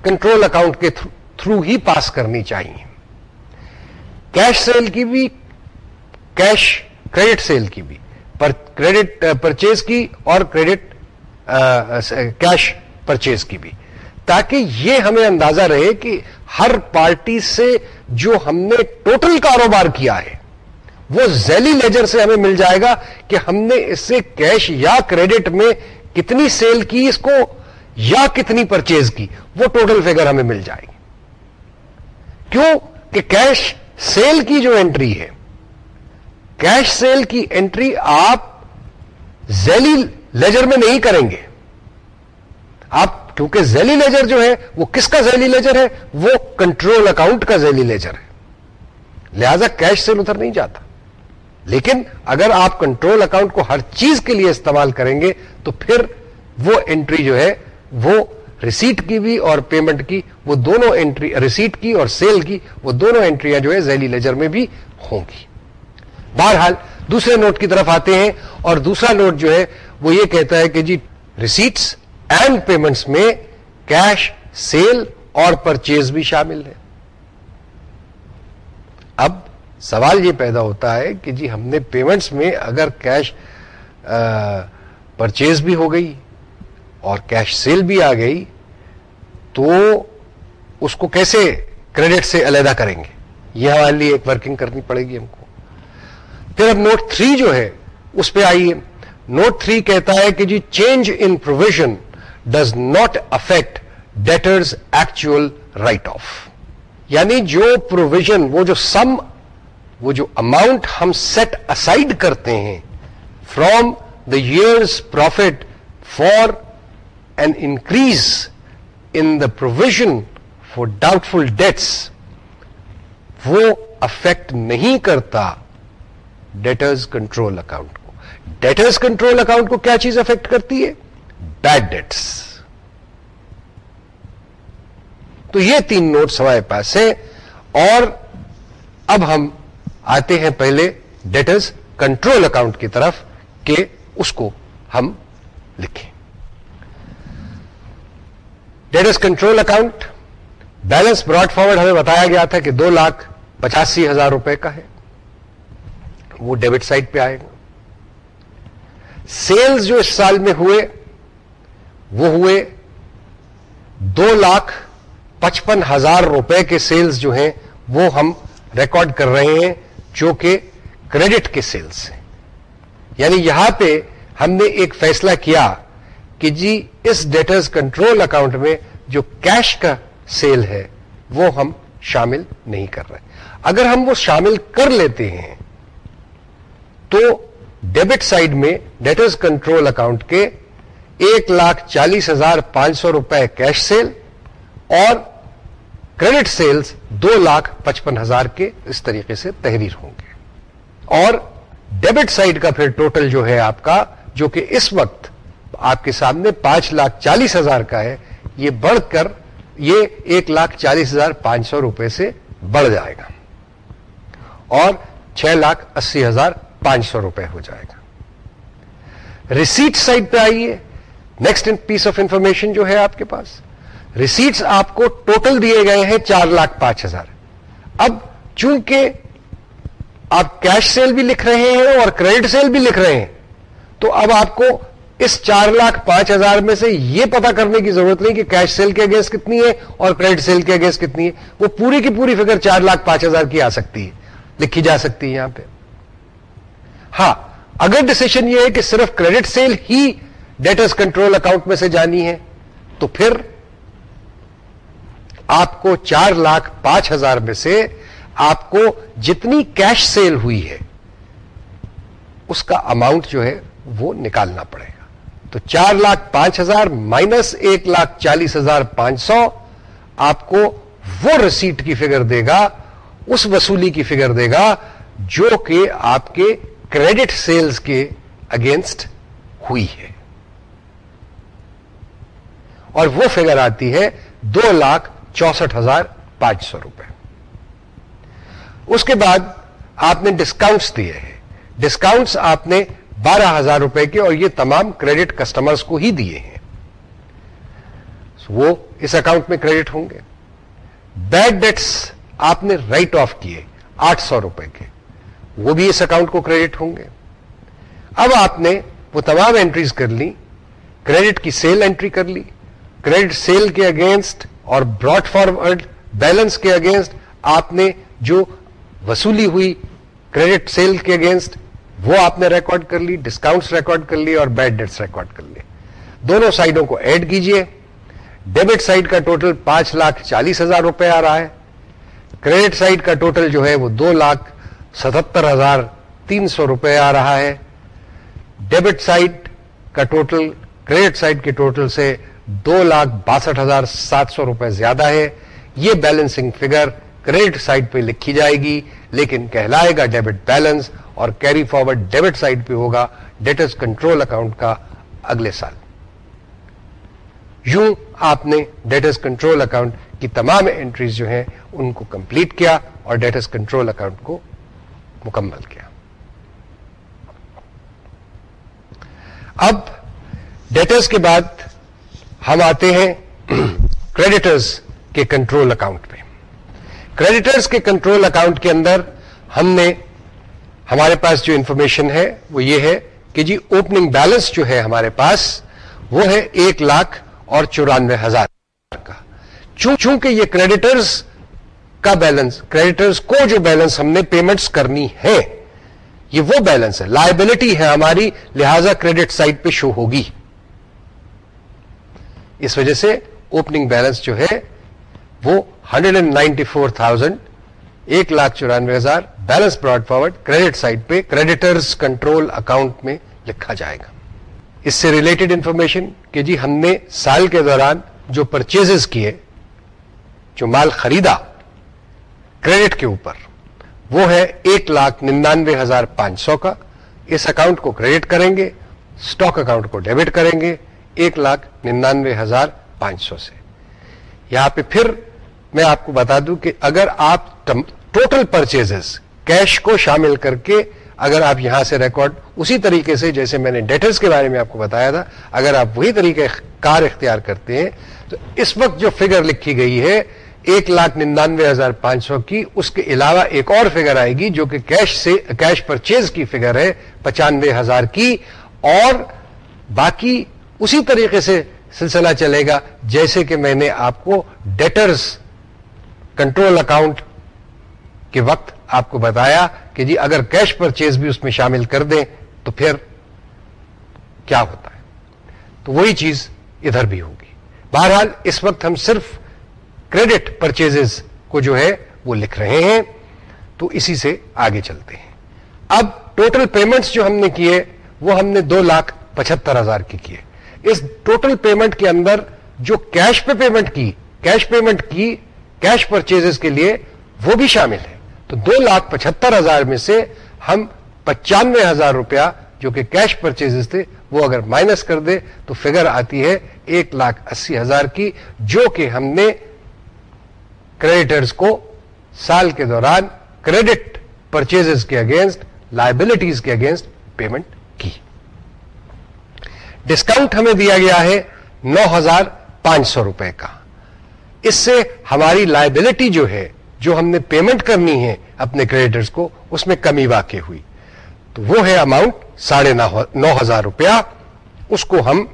A: کنٹرول اکاؤنٹ کے تھرو ہی پاس کرنی چاہیے۔ کیش سیل کی بھی، کیش کریڈٹ سیل کی بھی۔ کریڈٹ، پرچیز کی اور کریڈٹ کیش پرچیز کی بھی۔ تاکہ یہ ہمیں اندازہ رہے کہ ہر پارٹی سے جو ہم نے ٹوٹل کاروبار کیا ہے، وہ زیلی لیجر سے ہمیں مل جائے گا کہ ہم نے اس سے کیش یا کریڈٹ میں کتنی سیل کی اس کو، یا کتنی پرچیز کی، وہ ٹوٹل فگر ہمیں مل جائے گی۔ کیوں کہ کیش سیل کی جو انٹری ہے، کیش سیل کی انٹری آپ زیلی لیجر میں نہیں کریں گے۔ آپ کیونکہ زیلی لیجر جو ہے، وہ کس کا زیلی لیجر ہے؟ وہ کنٹرول اکاؤنٹ کا زیلی لیجر ہے۔ لہذا کیش سیل ادھر نہیں جاتا۔ لیکن اگر آپ کنٹرول اکاؤنٹ کو ہر چیز کے لیے استعمال کریں گے، تو پھر وہ انٹری جو ہے، وہ ریسیٹ کی بھی اور پیمنٹ کی، وہ دونوں انٹری ریسیٹ کی اور سیل کی، وہ دونوں انٹریاں جو ہے ذیلی لیجر میں بھی ہوں گی۔ بہرحال، دوسرے نوٹ کی طرف آتے ہیں اور دوسرا نوٹ جو ہے، وہ یہ کہتا ہے کہ جی ریسیٹس اینڈ پیمنٹس میں کیش سیل اور پرچیز بھی شامل ہے اب سوال یہ پیدا ہوتا ہے کہ جی ہم نے پیمنٹس میں اگر کیش پرچیز بھی ہو گئی اور کیش سیل بھی آ گئی، تو اس کو کیسے کریڈٹ سے علیحدہ کریں گے؟ یہ ہمارے لیے ایک ورکنگ کرنی پڑے گی ہم کو۔ پھر اب نوٹ تھری جو ہے، اس پہ آئیے۔ نوٹ تھری کہتا ہے کہ جی change in provision does not affect debtors actual write off یعنی جو پروویژن، وہ جو سم وہ جو اماؤنٹ ہم سیٹ اسائڈ کرتے ہیں from the year's profit for an increase in the provision for doubtful debts وہ افیکٹ نہیں کرتا ڈیٹرز کنٹرول اکاؤنٹ کو. ڈیٹرز کنٹرول اکاؤنٹ کو کیا چیز افیکٹ کرتی ہے؟ بیڈ ڈیٹس تو یہ تین نوٹس ہمارے پاس ہیں اور اب ہم آتے ہیں پہلے ڈیٹرز کنٹرول اکاؤنٹ کی طرف کہ اس کو ہم لکھیں۔ Debtors control account balance brought forward ہمیں بتایا گیا تھا کہ دو لاکھ پچاسی ہزار روپے کا ہے۔ وہ ڈیبٹ سائٹ پہ آئے گا۔ سیلز جو اس سال میں ہوئے، وہ ہوئے دو لاکھ پچپن ہزار روپے کے سیلز جو ہیں، وہ ہم ریکارڈ کر رہے ہیں جو کہ کریڈٹ کے سیلز ہیں۔ یعنی یہاں پہ ہم نے ایک فیصلہ کیا کہ جی اس ڈیٹرز کنٹرول اکاؤنٹ میں جو کیش کا سیل ہے، وہ ہم شامل نہیں کر رہے۔ اگر ہم وہ شامل کر لیتے ہیں، تو ڈیبٹ سائڈ میں ڈیٹرز کنٹرول اکاؤنٹ کے ایک لاکھ چالیس ہزار پانچ سو روپئے کیش سیل اور کریڈٹ سیلز دو لاکھ پچپن ہزار کے اس طریقے سے تحریر ہوں گے۔ اور ڈیبٹ سائڈ کا پھر ٹوٹل جو ہے آپ کا، جو کہ اس وقت آپ کے سامنے پانچ لاکھ چالیس ہزار کا ہے، یہ بڑھ کر یہ ایک لاکھ چالیس ہزار پانچ سو روپئے سے بڑھ جائے گا۔ اور چھ لاکھ اسی ہزار پانچ سو روپئے ہو جائے گا۔ ریسیٹ سائڈ پہ آئیے۔ نیکسٹ پیس آف انفارمیشن جو ہے آپ کے پاس۔ ریسیٹس آپ کو ٹوٹل دیے گئے ہیں چار لاکھ پانچ ہزار۔ اب چونکہ آپ کیش سیل بھی لکھ رہے ہیں اور کریڈٹ سیل بھی لکھ رہے ہیں، تو اب آپ کو اس چار لاکھ پانچ ہزار میں سے یہ پتا کرنے کی ضرورت نہیں کہ کیش سیل کے اگینسٹ کتنی ہے اور کریڈٹ سیل کے اگینسٹ کتنی ہے۔ وہ پوری کی پوری فگر چار لاکھ پانچ ہزار کی آ سکتی ہے۔ لکھی جا سکتی ہے یہاں پہ۔ ہاں اگر ڈسیشن یہ ہے کہ صرف کریڈٹ سیل ہی ڈیٹرز کنٹرول اکاؤنٹ میں سے جانی ہے، تو پھر آپ کو چار لاکھ پانچ ہزار میں سے آپ کو جتنی کیش سیل ہوئی ہے، اس کا اماؤنٹ جو ہے وہ نکالنا پڑے۔ تو چار لاکھ پانچ ہزار مائنس ایک لاکھ چالیس ہزار پانچ سو آپ کو وہ رسیٹ کی فگر دے گا، اس وصولی کی فگر دے گا جو کہ آپ کے کریڈٹ سیلز کے اگینسٹ ہوئی ہے۔ اور وہ فگر آتی ہے دو لاکھ چونسٹھ ہزار پانچ سو روپے۔ اس کے بعد آپ نے ڈسکاؤنٹس دیے ہیں۔ ڈسکاؤنٹس آپ نے بارہ ہزار روپے کے اور یہ تمام کریڈٹ کسٹمرز کو ہی دیے ہیں۔ وہ اس اکاؤنٹ میں کریڈٹ ہوں گے۔ بیڈ ڈیٹس آپ نے رائٹ آف کیے آٹھ سو روپے کے۔ وہ بھی اس اکاؤنٹ کو کریڈٹ ہوں گے۔ اب آپ نے وہ تمام انٹریز کر لی۔ کریڈٹ کی سیل انٹری کر لی۔ کریڈٹ سیل کے اگینسٹ اور براڈ فارورڈ بیلنس کے اگینسٹ آپ نے جو وصولی ہوئی کریڈٹ سیل کے اگینسٹ وہ آپ نے ریکارڈ کر لی ڈسکاؤنٹس ریکارڈ کر لی اور بیڈ ڈیٹس ریکارڈ کر لی۔ دونوں سائڈوں کو ایڈ کیجیے۔ ڈیبٹ سائڈ کا ٹوٹل پانچ لاکھ چالیس ہزار روپے آ رہا ہے۔ کریڈٹ سائڈ کا ٹوٹل جو ہے وہ دو لاکھ ستہتر ہزار تین سو روپے آ رہا ہے۔ ڈیبٹ سائڈ کا ٹوٹل کریڈٹ سائڈ کے ٹوٹل سے دو لاکھ باسٹھ ہزار سات سو روپے زیادہ ہے۔ یہ بیلنسنگ فگر کریڈٹ سائڈ پہ لکھی جائے گی، لیکن کہلائے گا ڈیبٹ بیلنس اور کیری فارورڈ ڈیبٹ سائڈ پہ ہوگا ڈیٹرز کنٹرول اکاؤنٹ کا اگلے سال۔ یوں آپ نے ڈیٹرز کنٹرول اکاؤنٹ کی تمام انٹریز جو ہیں ان کو کمپلیٹ کیا اور ڈیٹرز کنٹرول اکاؤنٹ کو مکمل کیا۔ اب ڈیٹرز کے بعد ہم آتے ہیں کریڈیٹرز کے کنٹرول اکاؤنٹ پہ۔ کریڈیٹرز کے کنٹرول اکاؤنٹ کے اندر ہم نے ہمارے پاس جو انفارمیشن ہے وہ یہ ہے کہ جی اوپننگ بیلنس جو ہے ہمارے پاس وہ ہے ایک لاکھ اور چورانوے ہزار کا۔ چونکہ یہ کریڈیٹرز کا بیلنس کریڈیٹرز کو جو بیلنس ہم نے پیمنٹس کرنی ہے، یہ وہ بیلنس ہے۔ لائبلٹی ہے ہماری، لہذا کریڈٹ سائٹ پہ شو ہوگی۔ اس وجہ سے اوپننگ بیلنس جو ہے وہ hundred and ninety four thousand ایک لاکھ چورانوے ہزار balance brought forward credit side پہ کریڈیٹرز کنٹرول اکاؤنٹ میں لکھا جائے گا اس سے ریلیٹڈ انفارمیشن کہ جی ہم نے سال کے دوران جو پرچیز کیے جو مال خریدا کریڈٹ کے اوپر وہ ہے ایک لاکھ ننانوے ہزار پانچ سو کا اس اکاؤنٹ کو کریڈٹ کریں گے اسٹاک اکاؤنٹ کو ڈیبٹ کریں گے ایک لاکھ ننانوے ہزار پانچ سو سے یہاں پہ پھر میں آپ کو بتا دوں کہ اگر آپ ٹوٹل پرچیز کیش کو شامل کر کے اگر آپ یہاں سے ریکارڈ اسی طریقے سے جیسے میں نے ڈیٹرز کے بارے میں آپ کو بتایا تھا، اگر آپ وہی طریقے کار اختیار کرتے ہیں، تو اس وقت جو فگر لکھی گئی ہے، ایک لاکھ ننانوے ہزار پانچ سو کی، اس کے علاوہ ایک اور فگر آئے گی جو کہ کیش سے کیش پرچیز کی فگر ہے، پچانوے ہزار کی، اور باقی اسی طریقے سے سلسلہ چلے گا۔ جیسے کہ میں نے آپ کو ڈیٹرز کنٹرول اکاؤنٹ کے وقت آپ کو بتایا کہ جی اگر کیش پرچیز بھی اس میں شامل کر دیں تو پھر کیا ہوتا ہے؟ تو وہی چیز ادھر بھی ہوگی۔ بہرحال اس وقت ہم صرف کریڈٹ پرچیز کو جو ہے وہ لکھ رہے ہیں، تو اسی سے آگے چلتے ہیں۔ اب ٹوٹل پیمنٹس جو ہم نے کیے، وہ ہم نے دو لاکھ پچہتر ہزار کی کیے۔ اس ٹوٹل پیمنٹ کے اندر جو کیش پہ پیمنٹ کی کیش پیمنٹ کی کیش پرچیز کے لیے وہ بھی شامل ہے۔ تو دو لاکھ پچہتر ہزار میں سے ہم پچانوے ہزار روپیہ جو کہ کیش پرچیز تھے، وہ اگر مائنس کر دے تو فگر آتی ہے ایک لاکھ اسی ہزار کی، جو کہ ہم نے کریڈیٹرز کو سال کے دوران کریڈٹ پرچیز کے اگینسٹ لائبلٹیز کے اگینسٹ پیمنٹ کی۔ ڈسکاؤنٹ ہمیں دیا گیا ہے نو ہزار پانچ سو روپئے کا۔ اس سے ہماری لائبلٹی جو ہے جو ہم نے پیمنٹ کرنی ہے اپنے کریڈٹرز کو، اس میں کمی واقع ہوئی۔ تو وہ ہے اماؤنٹ ساڑھے نو ہزار روپیہ۔ اس کو ہم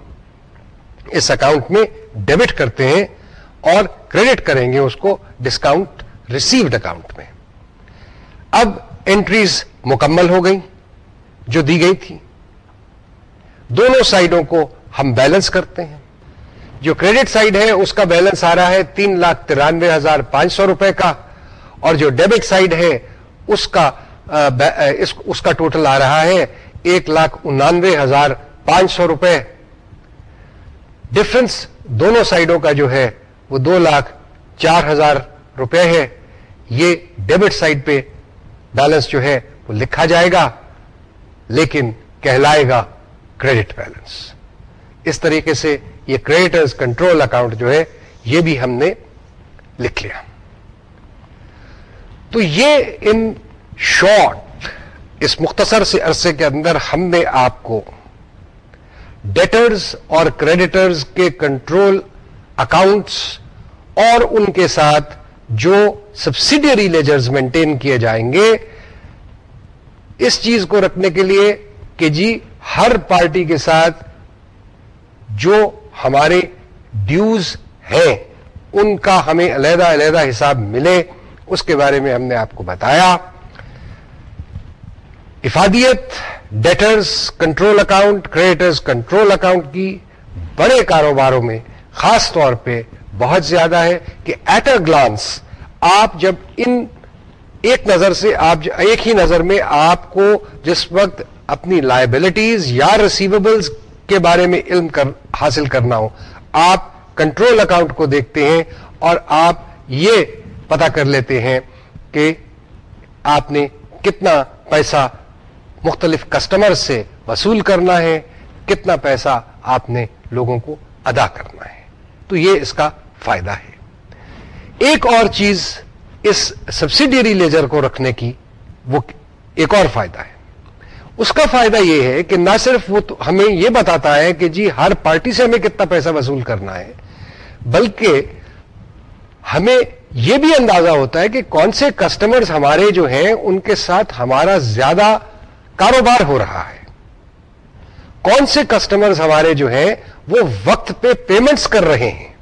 A: اس اکاؤنٹ میں ڈیبٹ کرتے ہیں اور کریڈٹ کریں گے اس کو ڈسکاؤنٹ ریسیوڈ اکاؤنٹ میں۔ اب انٹریز مکمل ہو گئی جو دی گئی تھی۔ دونوں سائڈوں کو ہم بیلنس کرتے ہیں۔ جو کریڈٹ سائڈ ہے، اس کا بیلنس آ رہا ہے تین لاکھ ترانوے ہزار پانچ سو روپئے کا۔ اور جو ڈیبٹ سائڈ ہے، اس کا اس کا ٹوٹل آ رہا ہے ایک لاکھ انانوے ہزار پانچ سو روپے۔ ڈفرنس دونوں سائڈوں کا جو ہے، وہ دو لاکھ چار ہزار روپے ہے۔ یہ ڈیبٹ سائڈ پہ بیلنس جو ہے، وہ لکھا جائے گا، لیکن کہلائے گا کریڈٹ بیلنس اس طریقے سے یہ کریڈٹرز کنٹرول اکاؤنٹ جو ہے، یہ بھی ہم نے لکھ لیا۔ تو یہ ان شارٹ اس مختصر سے عرصے کے اندر ہم نے آپ کو ڈیٹرز اور کریڈیٹرز کے کنٹرول اکاؤنٹس اور ان کے ساتھ جو سبسیڈیری لیجرز مینٹین کیے جائیں گے، اس چیز کو رکھنے کے لیے کہ جی ہر پارٹی کے ساتھ جو ہمارے ڈیوز ہیں، ان کا ہمیں علیحدہ علیحدہ حساب ملے۔ اس کے بارے میں ہم نے آپ کو بتایا۔ افادیت debtors control account creditors control account کی بڑے کاروباروں میں خاص طور پہ بہت زیادہ ہے کہ ایٹ اے گلانس آپ جب ان ایک نظر سے آپ ایک ہی نظر میں آپ کو جس وقت اپنی لائبلٹیز یا ریسیویبلز کے بارے میں علم کر حاصل کرنا ہو، آپ کنٹرول اکاؤنٹ کو دیکھتے ہیں اور آپ یہ پتا کر لیتے ہیں کہ آپ نے کتنا پیسہ مختلف کسٹمر سے وصول کرنا ہے، کتنا پیسہ آپ نے لوگوں کو ادا کرنا ہے۔ تو یہ اس کا فائدہ ہے۔ ایک اور چیز اس سبسڈیری لیجر کو رکھنے کی وہ ایک اور فائدہ ہے۔ اس کا فائدہ یہ ہے کہ نہ صرف وہ ہمیں یہ بتاتا ہے کہ جی ہر پارٹی سے ہمیں کتنا پیسہ وصول کرنا ہے، بلکہ ہمیں یہ بھی اندازہ ہوتا ہے کہ کون سے کسٹمرز ہمارے جو ہیں، ان کے ساتھ ہمارا زیادہ کاروبار ہو رہا ہے۔ کون سے کسٹمرز ہمارے جو ہیں، وہ وقت پہ پیمنٹس کر رہے ہیں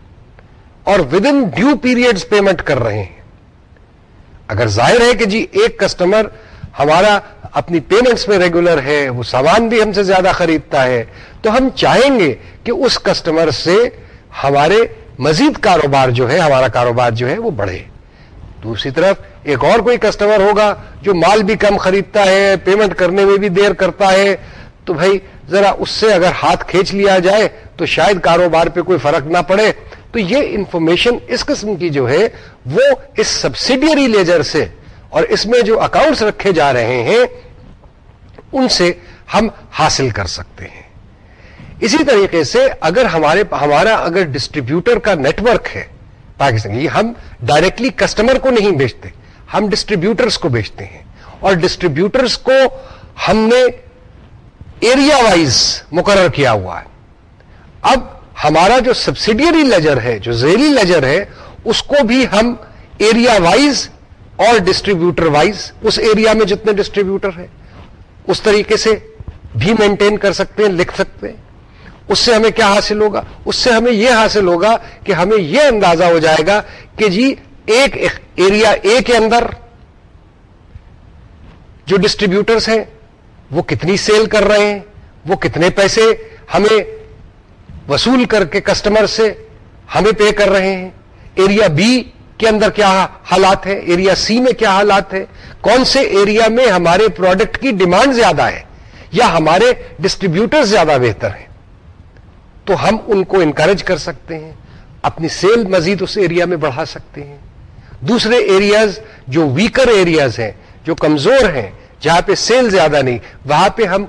A: اور within due period payment کر رہے ہیں۔ اگر ظاہر ہے کہ جی ایک کسٹمر ہمارا اپنی پیمنٹس میں ریگولر ہے، وہ سامان بھی ہم سے زیادہ خریدتا ہے، تو ہم چاہیں گے کہ اس کسٹمر سے ہمارے مزید کاروبار جو ہے، ہمارا کاروبار جو ہے، وہ بڑھے۔ دوسری طرف، ایک اور کوئی کسٹمر ہوگا جو مال بھی کم خریدتا ہے پیمنٹ کرنے میں بھی دیر کرتا ہے۔ تو بھائی، ذرا اس سے اگر ہاتھ کھینچ لیا جائے، تو شاید کاروبار پہ کوئی فرق نہ پڑے۔ تو یہ انفارمیشن اس قسم کی جو ہے، وہ اس سبسڈیری لیجر سے اور اس میں جو اکاؤنٹس رکھے جا رہے ہیں، ان سے ہم حاصل کر سکتے ہیں۔ اسی طریقے سے اگر ہمارے ہمارا اگر ڈسٹریبیوٹر کا نیٹ ورک ہے پاکستان، یہ ہم ڈائریکٹلی کسٹمر کو نہیں بیچتے، ہم ڈسٹریبیوٹرس کو بیچتے ہیں۔ اور ڈسٹریبیوٹرس کو ہم نے ایریا وائز مقرر کیا ہوا ہے۔ اب ہمارا جو سبسڈیری لیجر ہے، جو زیری لیجر ہے، اس کو بھی ہم ایریا وائز اور ڈسٹریبیوٹر وائز اس ایریا میں جتنے ڈسٹریبیوٹر ہیں، اس طریقے سے بھی مینٹین کر سکتے ہیں، لکھ سکتے ہیں۔ اس سے ہمیں کیا حاصل ہوگا؟ اس سے ہمیں یہ حاصل ہوگا کہ ہمیں یہ اندازہ ہو جائے گا کہ جی ایک ایریا اے کے اندر جو ڈسٹریبیوٹرس ہیں، وہ کتنی سیل کر رہے ہیں، وہ کتنے پیسے ہمیں وصول کر کے کسٹمر سے ہمیں پے کر رہے ہیں۔ ایریا بی کے اندر کیا حالات ہے ایریا سی میں کیا حالات ہے کون سے ایریا میں ہمارے پروڈکٹ کی ڈیمانڈ زیادہ ہے یا ہمارے ڈسٹریبیوٹر زیادہ بہتر ہیں؟ تو ہم ان کو انکریج کر سکتے ہیں، اپنی سیل مزید اس ایریا میں بڑھا سکتے ہیں۔ دوسرے ایریاز جو ویکر ایریاز ہیں، جو کمزور ہیں، جہاں پہ سیل زیادہ نہیں، وہاں پہ ہم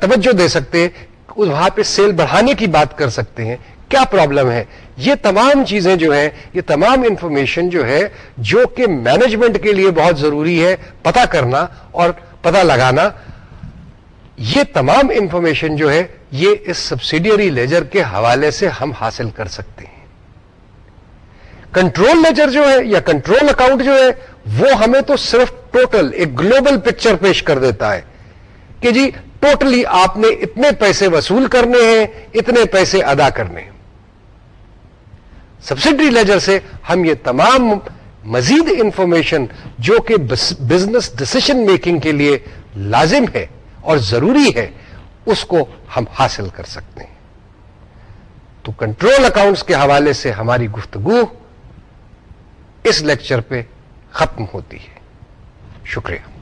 A: توجہ دے سکتے ہیں، وہاں پہ سیل بڑھانے کی بات کر سکتے ہیں۔ کیا پرابلم ہے؟ یہ تمام چیزیں جو ہیں، یہ تمام انفارمیشن جو ہے، جو کہ مینجمنٹ کے لیے بہت ضروری ہے پتا کرنا اور پتا لگانا۔ یہ تمام انفارمیشن جو ہے، یہ اس سبسیڈیری لیجر کے حوالے سے ہم حاصل کر سکتے ہیں۔ کنٹرول لیجر جو ہے یا کنٹرول اکاؤنٹ جو ہے، وہ ہمیں تو صرف ٹوٹل ایک گلوبل پکچر پیش کر دیتا ہے کہ جی ٹوٹلی آپ نے اتنے پیسے وصول کرنے ہیں، اتنے پیسے ادا کرنے ہیں۔ سبسڈری لیجر سے ہم یہ تمام مزید انفارمیشن جو کہ بزنس ڈسیشن میکنگ کے لیے لازم ہے اور ضروری ہے اس کو ہم حاصل کر سکتے ہیں۔ تو کنٹرول اکاؤنٹس کے حوالے سے ہماری گفتگو اس لیکچر پہ ختم ہوتی ہے۔ شکریہ۔